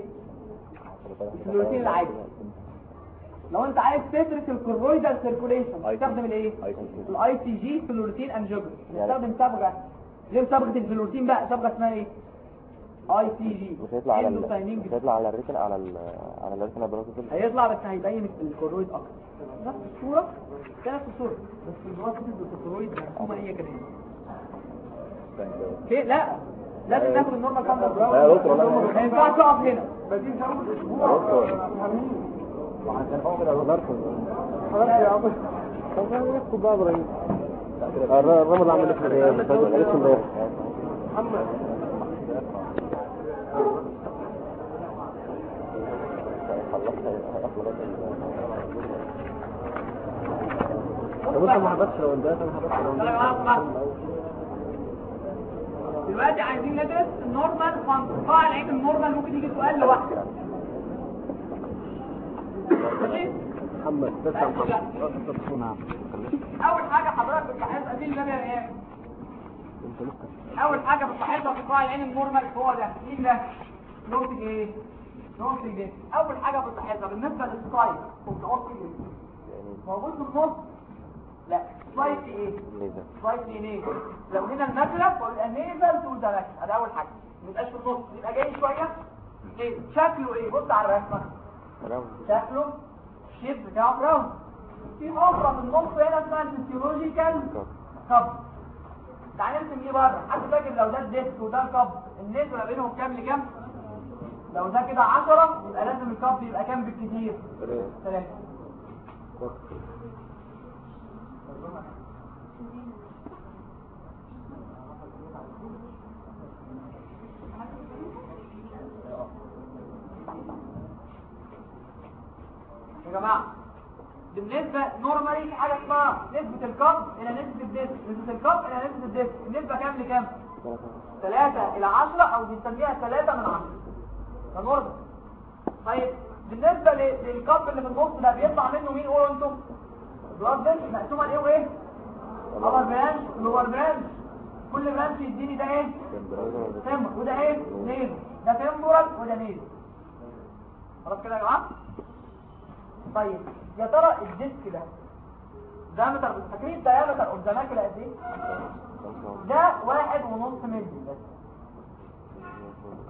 S1: ال fluorescein العادي. لو انت عايز تدرس ال choroidal circulation تستخدم الايه ال ICG fluorescein angiography نستخدم صبغه غير صبغه ال fluorescein بقى. صبغه اسمها إيه؟ اي سي جي
S5: مش هيطلع على مش هيطلع على الريتن على ال... على الريتن بلوتوث
S1: هيطلع بس هيبين الكرويد أكتر. نفس الصورة نفس الصورة بس بتدي الكرويد مرسومه هي كده أوكي؟ لا. لازم ناخد النورمال كام
S5: لا يا دكتور، لا.
S1: ما ينفعش تقف هنا.
S2: خلاص يا عم طب نسكت بقى إبراهيم الرمل عمل لك إيه ده طب انت ما حضرتش لو لو
S1: دلوقتي عايزين ندرس ال normal fundus قاع العين ال normal ممكن يجي سؤال لوحده.
S2: محمد بس يا محمد. نعم
S1: أول حاجة حضرتك بتلاحظها دي اللي أنا إيه؟ أول حاجة بتلاحظها في قاع العين ال normal هو ده. مين ده؟ نقطه إيه؟ نقطه دي أول حاجة بتلاحظها بالنسبة لل site والتوصل موجود في النص؟ لا. slightly إيه؟ slightly إيه؟ لو هنا ال macula يبقى nasal to the ده أول حاجة. ما يبقاش في النص. يبقى جاي شوية. nasal شكله إيه؟ بص على الرسمة. شكله ال shape بتاعه round في نقطه من النص هنا اسمها ال physiological cup تعال نرسم بره حد فاكر لو ده ال disc وده ال cup النسبة بينهم كام لكام؟ لو ده كده 10 يبقى لازم ال cup يبقى كام بالكتير؟ 3 يا جماعة. بالنسبة normally في حاجة اسمها نسبة الكب إلى نسبة الديسك نسبة الكب إلى نسبة الديسك النسبة كام لكام؟ 3 إلى 10 أو بنسميها 3 من 10 ده normal طيب بالنسبة ل- لل cup اللي في النص ده بيطلع منه مين؟ قولوا أنتم. blood vessels مقسومة لإيه وإيه؟ upper branch lower branch كل branch يديني ده إيه؟ temporal وده إيه؟ nasal. ده temporal وده nasal. خلاص كده يا جماعة؟ طيب يا ترى ال disc ده diameter فاكرين ال diameter of the macula قد إيه؟ ده واحد ونص مللي بس.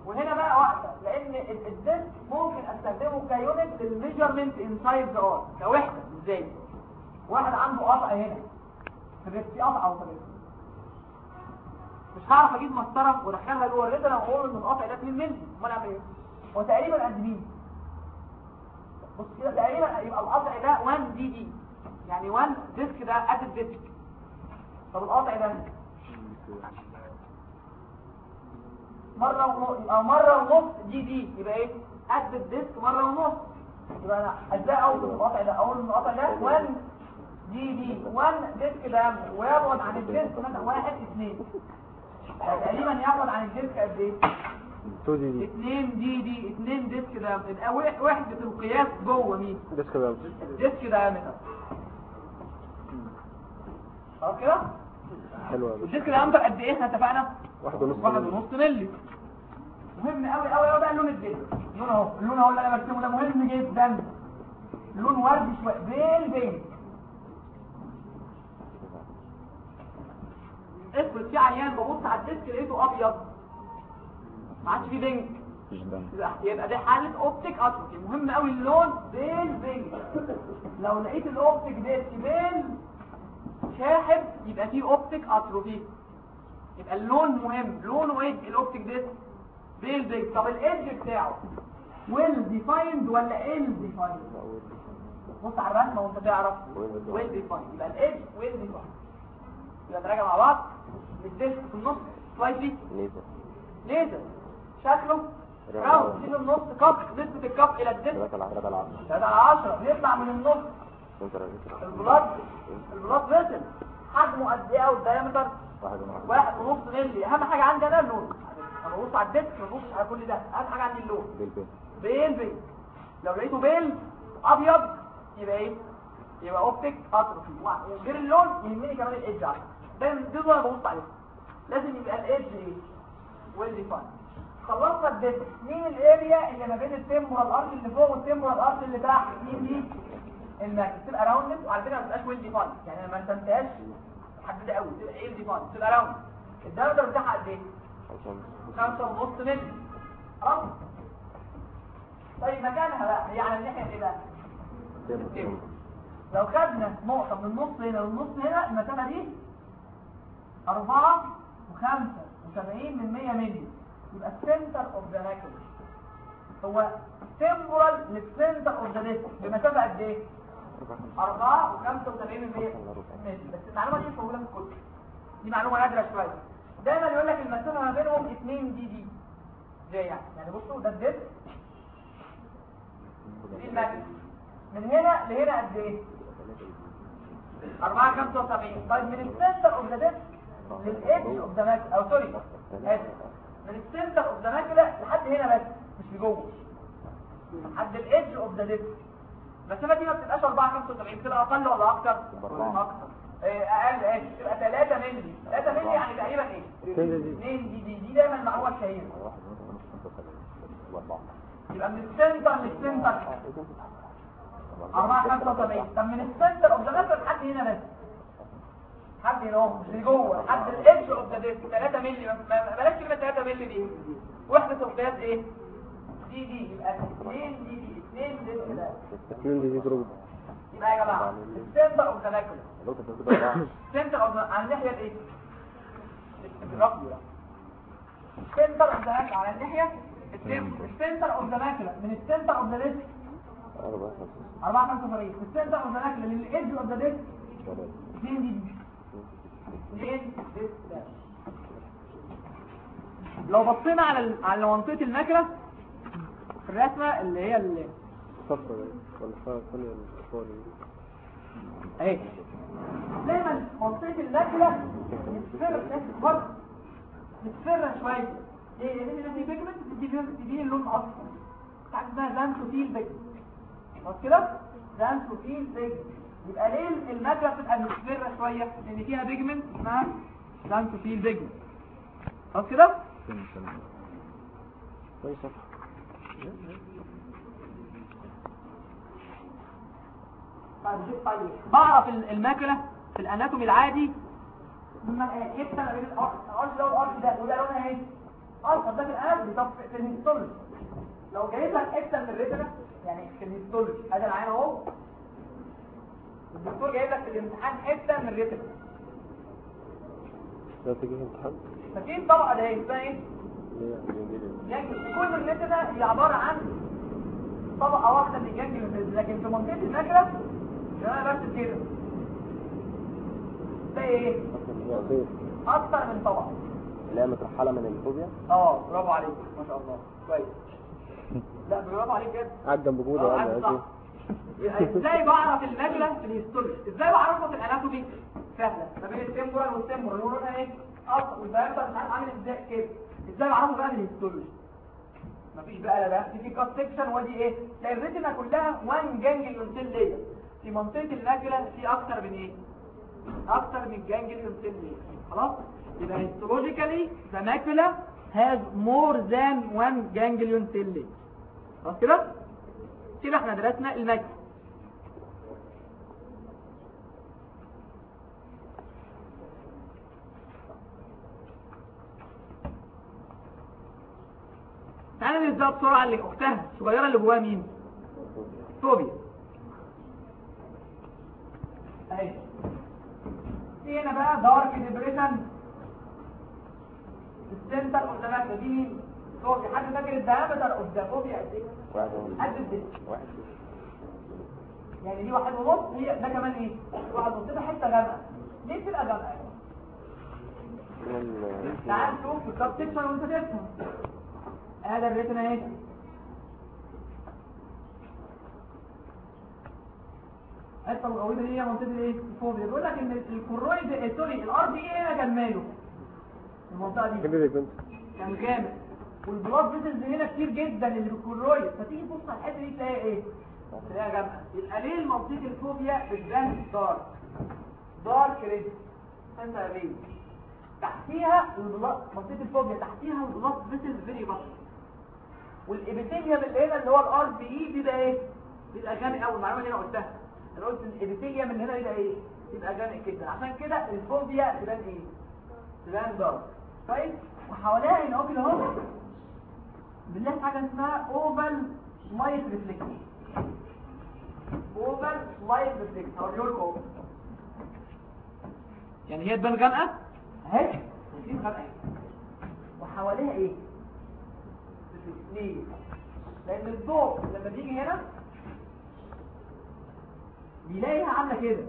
S1: وهنا بقى واحدة لأن ال- ال disc ممكن أستخدمه ك unit لل measurement inside the eye كوحدة إزاي واحد عنده قطع هنا في قطعه الريست مش هعرف أجيب مسطره وادخلها جوه أنا واقول إن القطع ده 2 مللي. أمال أعمل إيه؟ هو تقريبا قد مين؟ بص كده تقريبا يبقى القطع ده 1 DD يعني 1 disc ده قد ال disc طب القطع ده؟ مرة ونص يبقى مرة ونص DD يبقى إيه؟ قد ال disc مرة ونص. يبقى أنا إزاي أقول القطع ده. أقول ان القطع ده 1 DD 1 disc ده ويبعد عن ال disc مثلا 1 2 تقريبا يبعد عن ال disc قد إيه؟
S2: 2 D. D
S1: 2 DD 2 disc وح- وحدة القياس جوه مين؟
S2: disc ده
S1: disc diameter. خلاص كده؟
S2: حلو قوي
S1: ال disc diameter قد إيه؟ إحنا اتفقنا؟
S2: واحد ونص
S1: واحد
S2: مللي.
S1: ونص مللي. مهم قوي قوي قوي بقى اللون ال disc. اللون أهو. اللون أهو اللي أنا برسمه ده مهم جدا. لون وردي شوية. pink pink افرض في عيان ببص على ال disc لقيته أبيض. ما عادش فيه pink يبقى ده حالة optic atrophy مهم قوي اللون. pink pink لو لقيت ال optic disc pale شاحب يبقى فيه optic atrophy يبقى اللون مهم. لونه إيه ال optic disc pale pale. طب ال edge بتاعه؟ well defined ولا ill defined بص على الرسمه وانت تعرف. well defined يبقى ال edge well defined يبقى نراجع مع بعض. الديسك في النص. سلايسي
S5: ليزر
S1: ليزر شكله؟ راوند في النص كف نسبة الكف إلى الديسك
S5: 3 على 3 على 10
S1: 3 على 10 بيطلع من النص. البلاد البلاد فيسل حجمه قد إيه أو الدايمتر؟
S5: واحد ونص.
S1: مللي. أهم حاجة عندي أنا اللون. أنا ببص على الديسك ما ببصش على كل ده. أهم حاجة عندي اللون.
S5: بالبين
S1: بيل. بيل لو لقيته بيل أبيض يبقى إيه؟ يبقى optic atrophy وغير اللون يهمني كمان ال edge على دايما دي أنا ببص عليه. لازم يبقى ال edge إيه؟ well defined خلصنا ال disc مين ال area اللي ما بين ال temporal artery اللي فوق وال temporal artery اللي تحت. مين دي ال macula تبقى rounded وعلى فكرة ما تبقاش well defined يعني ما تنساهاش محددة قوي. تبقى إيه defined تبقى round ال diameter بتاعها قد
S5: إيه؟
S1: خمسة ونص مللي. خلاص طيب مكانها بقى. هي على الناحية إيه بقى. لو خدنا نقطة من النص هنا للنص هنا المسافة دي أربعة وخمسة وسبعين من مية مللي. يبقى ال center of the macula هو temporal لل center of the disc بمسافة قد إيه؟ أربعة وخمسة وسبعين من مية مللي بس المعلومة دي مش موجودة في الكتب دي معلومة نادرة شوية. دايما يقول لك المسافة ما بينهم 2 DD. زي يعني. يعني بصوا ده الديسك دي من هنا لهنا قد إيه؟ 4 75 طيب من ال center of the disc لل edge of the macula أو sorry. من ال center of the macula لحد هنا بس مش لجوه. لحد ال edge of the disc المسافه دي ما بتبقاش 4 75 بتبقى أقل ولا أكتر؟ أكتر. إيه، أقل إيه تبقى 3 مللي 3 مللي يعني تقريبا إيه؟
S2: 2 D. D
S1: 2 D دايما المعلومه الشهيره يبقى من ال center لل center. 4 75 طب من ال center of the macula لحد هنا بس. لحد هنا اهو مش لجوه لحد ال edge of the disc 3 مللي بلاش كلمه 3 مللي دي. وحده القياس إيه؟ DD يبقى 2 DD 2 disc ده.
S2: 2 دي دي
S1: يبقى يا جماعة السنتر اوف ذا ماكل
S5: لو كنت بتبقى أربعة
S1: سنتر اوف على الناحية الايه الرقم ده سنتر اوف ذا ماكل على الناحية السنتر اوف ذا ماكل من السنتر اوف ذا ديسك
S5: أربعة خمسة.
S1: 4 75 السنتر اوف ذا ماكل للايدج اوف ذا ديسك
S5: ثلاثة
S1: 2 دي دي 2 ديسك ده لو بصينا على ال- على منطقة الماكله في الرسمة اللي هي اللي
S2: صفرة دي ولا فيها ثانية الصور دي؟
S1: اهي دايما منطقة ال macula مصفره برضه مصفره شوية. ليه لأن دي pigment دي دي اللون الاصفر حاجة اسمها xanthophyll pigment خلاص كده؟ xanthophyll pigment يبقى ليه ال macula بتبقى مصفره شوية؟ لأن فيها pigment اسمها xanthophyll pigment خلاص كده؟
S2: كويس
S1: طيب طيب. بعرف ال- macula في ال anatomy العادي. لما حتة ما بين ال artery ده وال artery ده وده لونها إيه؟ اصفر ده في ال anatomy طب في- في ال histology. لو جايب لك حتة من ال retina يعني في ال histology. ادي العين أهو. الدكتور جايب لك في الامتحان حتة من ال retina
S2: لا تجي امتحان.
S1: ففي الطبقه ده اسمها إيه؟ كل الريتنا هي عبارة عن طبقة واحدة من الجنج لكن في منطقة الماكله أنا بس كده ده
S2: إيه؟
S1: أكتر من طبقة.
S2: اللي هي مترحلة من الفوبيا.
S1: آه برافو عليك ما شاء الله. كويس. لا برافو عليك جدا
S2: قاعد جنب جودة
S1: آه إزاي بعرف المجلة في الهيستولوجي إزاي بعرفه في الاناتومي؟ سهله ما بين ال temporal وال temporal لونها إيه؟ أصلا والبيانات مش عارف عامل إزاي كده. إزاي بعرفه بقى في ال histology مفيش بقى لا بس في cut section ودي إيه؟ تلاقي ال retina كلها one ganglion cell layer في منطقة ال macula في أكتر من إيه؟ أكتر من ganglion cell layer خلاص؟ يبقى histologically the macula has more than one ganglion cell layer. خلاص كده؟ كده إحنا درسنا ال macula تعالى بقى بسرعة اللي أختها الصغيره اللي جواها مين؟ fovea أهي. في هنا بقى dark depression. ال center of the دي مين fovea حد فاكر ال diameter of the fovea قد إيه؟
S2: واحد.
S1: قد
S2: واحد
S1: يعني دي واحد ونص هي ده كمان إيه؟ واحد ونص. ده حتة غامقة. ليه تبقى
S2: غامقة؟
S1: تعال شوف ال cut section وانت تفهم. هذا ال retina إيه؟ الحته الغويطه دي هي منطقه الايه ال fovea بيقول لك إن ال choroid آه، sorry ال RPE هنا كان ماله؟ المنطقة دي. كان جامد. وال blood vessels هنا كتير جدا اللي بال choroid فتيجي تبص على الحتة دي تلاقي إيه؟ تلاقيها جامدة. يبقى ليه منطقه ال fovea بتبان dark؟ dark red. center red. تحتيها ال blood منطقة ال fovea تحتيها ال blood vessels very بس. وال epithelium اللي هنا اللي هو ال RPE بيبقى إيه؟ بيبقى غامق قوي المعلومة اللي أنا قلتها. أنا قلت ال epithelium اللي هنا بيبقى إيه؟ بيبقى غامق جدا. عشان كده ال fovea تبان إيه؟ تبان dark. طيب وحواليها هنا أهو كده أهو. بنلاقي حاجة اسمها oval light reflection oval light reflection هوريه لكم. يعني هي تبان غامقة؟ أهي. دي غامقة. وحواليها إيه؟ ليه؟ لأن الضوء لما بيجي هنا بيلاقيها عاملة كده.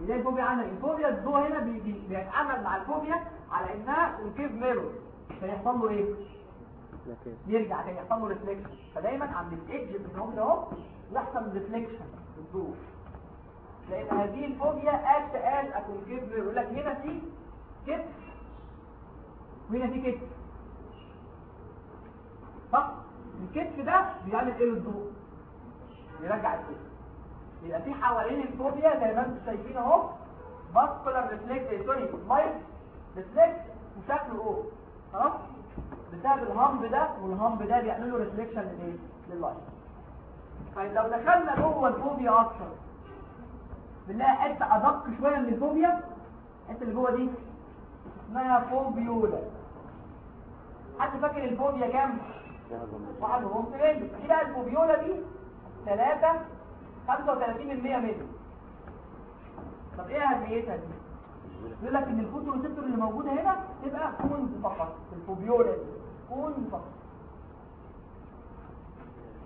S1: بيلاقي ال fovea عاملة ال fovea الضوء هنا بي- بي- بيتعامل مع ال fovea على إنها concave mirror فيحصل له
S2: إيه؟
S1: يرجع تاني يحصل له reflection فدايما عند ال edge من هون أهو يحصل reflection الضوء. لأن هذه ال fovea act as concave mirror يقول لك هنا في كتف وهنا في كتف. صح الكتف ده بيعمل إيه للضوء؟ بيرجع الكتف. يبقى في حوالين ال fovea زي ما أنتم شايفين اهو macular reflex sorry light reflex وشكله oval خلاص؟ بسبب ال hump ده وال hump ده بيعمل له reflection للإيه لل light طيب لو دخلنا جوه ال fovea أكتر بنلاقي حتة أدق شوية من ال fovea. الحتة اللي جوه دي اسمها foveola. حد فاكر ال fovea كام؟ ونص مللي في بقى ال foveola دي 3 35% مللي طب إيه أهميتها دي؟ يقول لك إن ال photoreceptor اللي موجودة هنا تبقى cones فقط ال foveola دي cones فقط.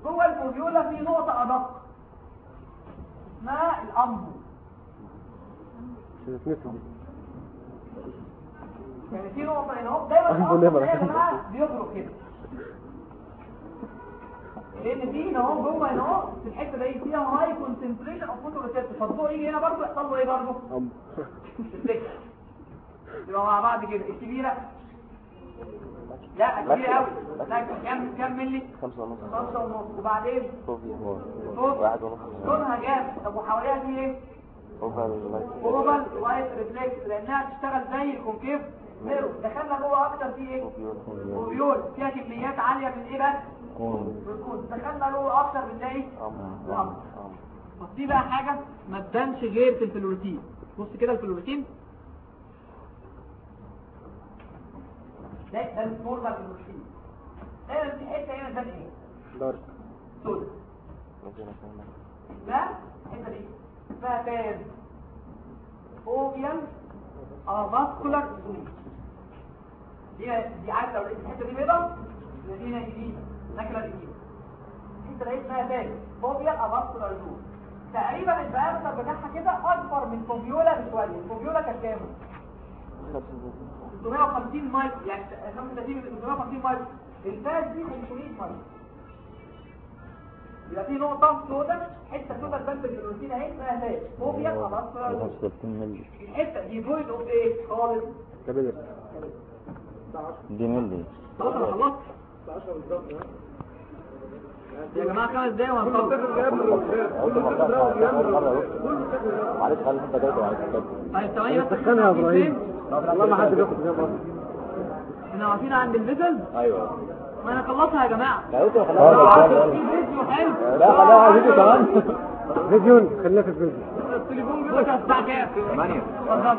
S1: جوه ال foveola في نقطة أدق اسمها
S2: ال umbo.
S1: يعني في نقطة هنا أهو دايما بيخرج كده. لأن في هنا اهو جوه هنا اهو في الحتة دي فيها high concentration of photoreceptor فالضوء يجي هنا برضه؟ يحصل له إيه برضه؟ يبقى مع بعض كده. الكبيرة. لا كبيرة قوي لا كام كام ملي
S2: خمسة ونص.
S1: خمسة ونص. وبعدين؟ فوق
S2: واحد ونص.
S1: لونها جامد طب وحواليها في
S2: إيه؟
S1: oval light reflex. لأنها تشتغل زي ال concave. دخلنا جوه أكتر فيه إيه؟ foveola فيها كميات عالية من إيه بس من ال cone دخلنا جوه أكتر بنلاقي ال umbo بس دي بقى حاجة؟ ما تبانش غير في الفلوروتين بص كده الفلوروتين ده ده الفورمه الفلوروتين دايما في حتة هنا ده إيه
S2: دارك.
S1: سود ده الحته دي. اسمها تاز فوبيال افاسكولار دي دي عارف لو الحتة دي بيضاء يبقى دي. جديد الحته دي اسمها FAZ foveal avascular zone تقريبا ال diameter بتاعها كده أكبر من foveola بشوية. ال foveola كانت كام؟ 350 مايكرو يعني 35 من 350 micro ال FAZ دي 500 مايكرو يبقى في نقطة سوداء. حتة سوداء في ال fluorescein أهي. اسمها FAZ fovea خلاص
S5: ملي
S1: الحتة دي void of إيه خالص.
S2: كبير
S5: دي ملي
S1: خلاص أنا خلصت. يا جماعة خمس دقايق وهنخلص
S5: معلش خلي انت جاي
S1: طيب ثواني بس
S2: سخنها يا إبراهيم. والله ما حد بياخد بعض
S1: إحنا واقفين عند الفيزل
S5: أيوه.
S1: ما أنا خلصها يا جماعة.
S5: لا خلاص
S1: في فيديو حلو.
S5: لا خلاها فيديو كمان.
S2: فيديو خلينا في الفيديو.
S1: التليفون بيقول لك الساعة كام؟
S5: 8
S1: اتفضل.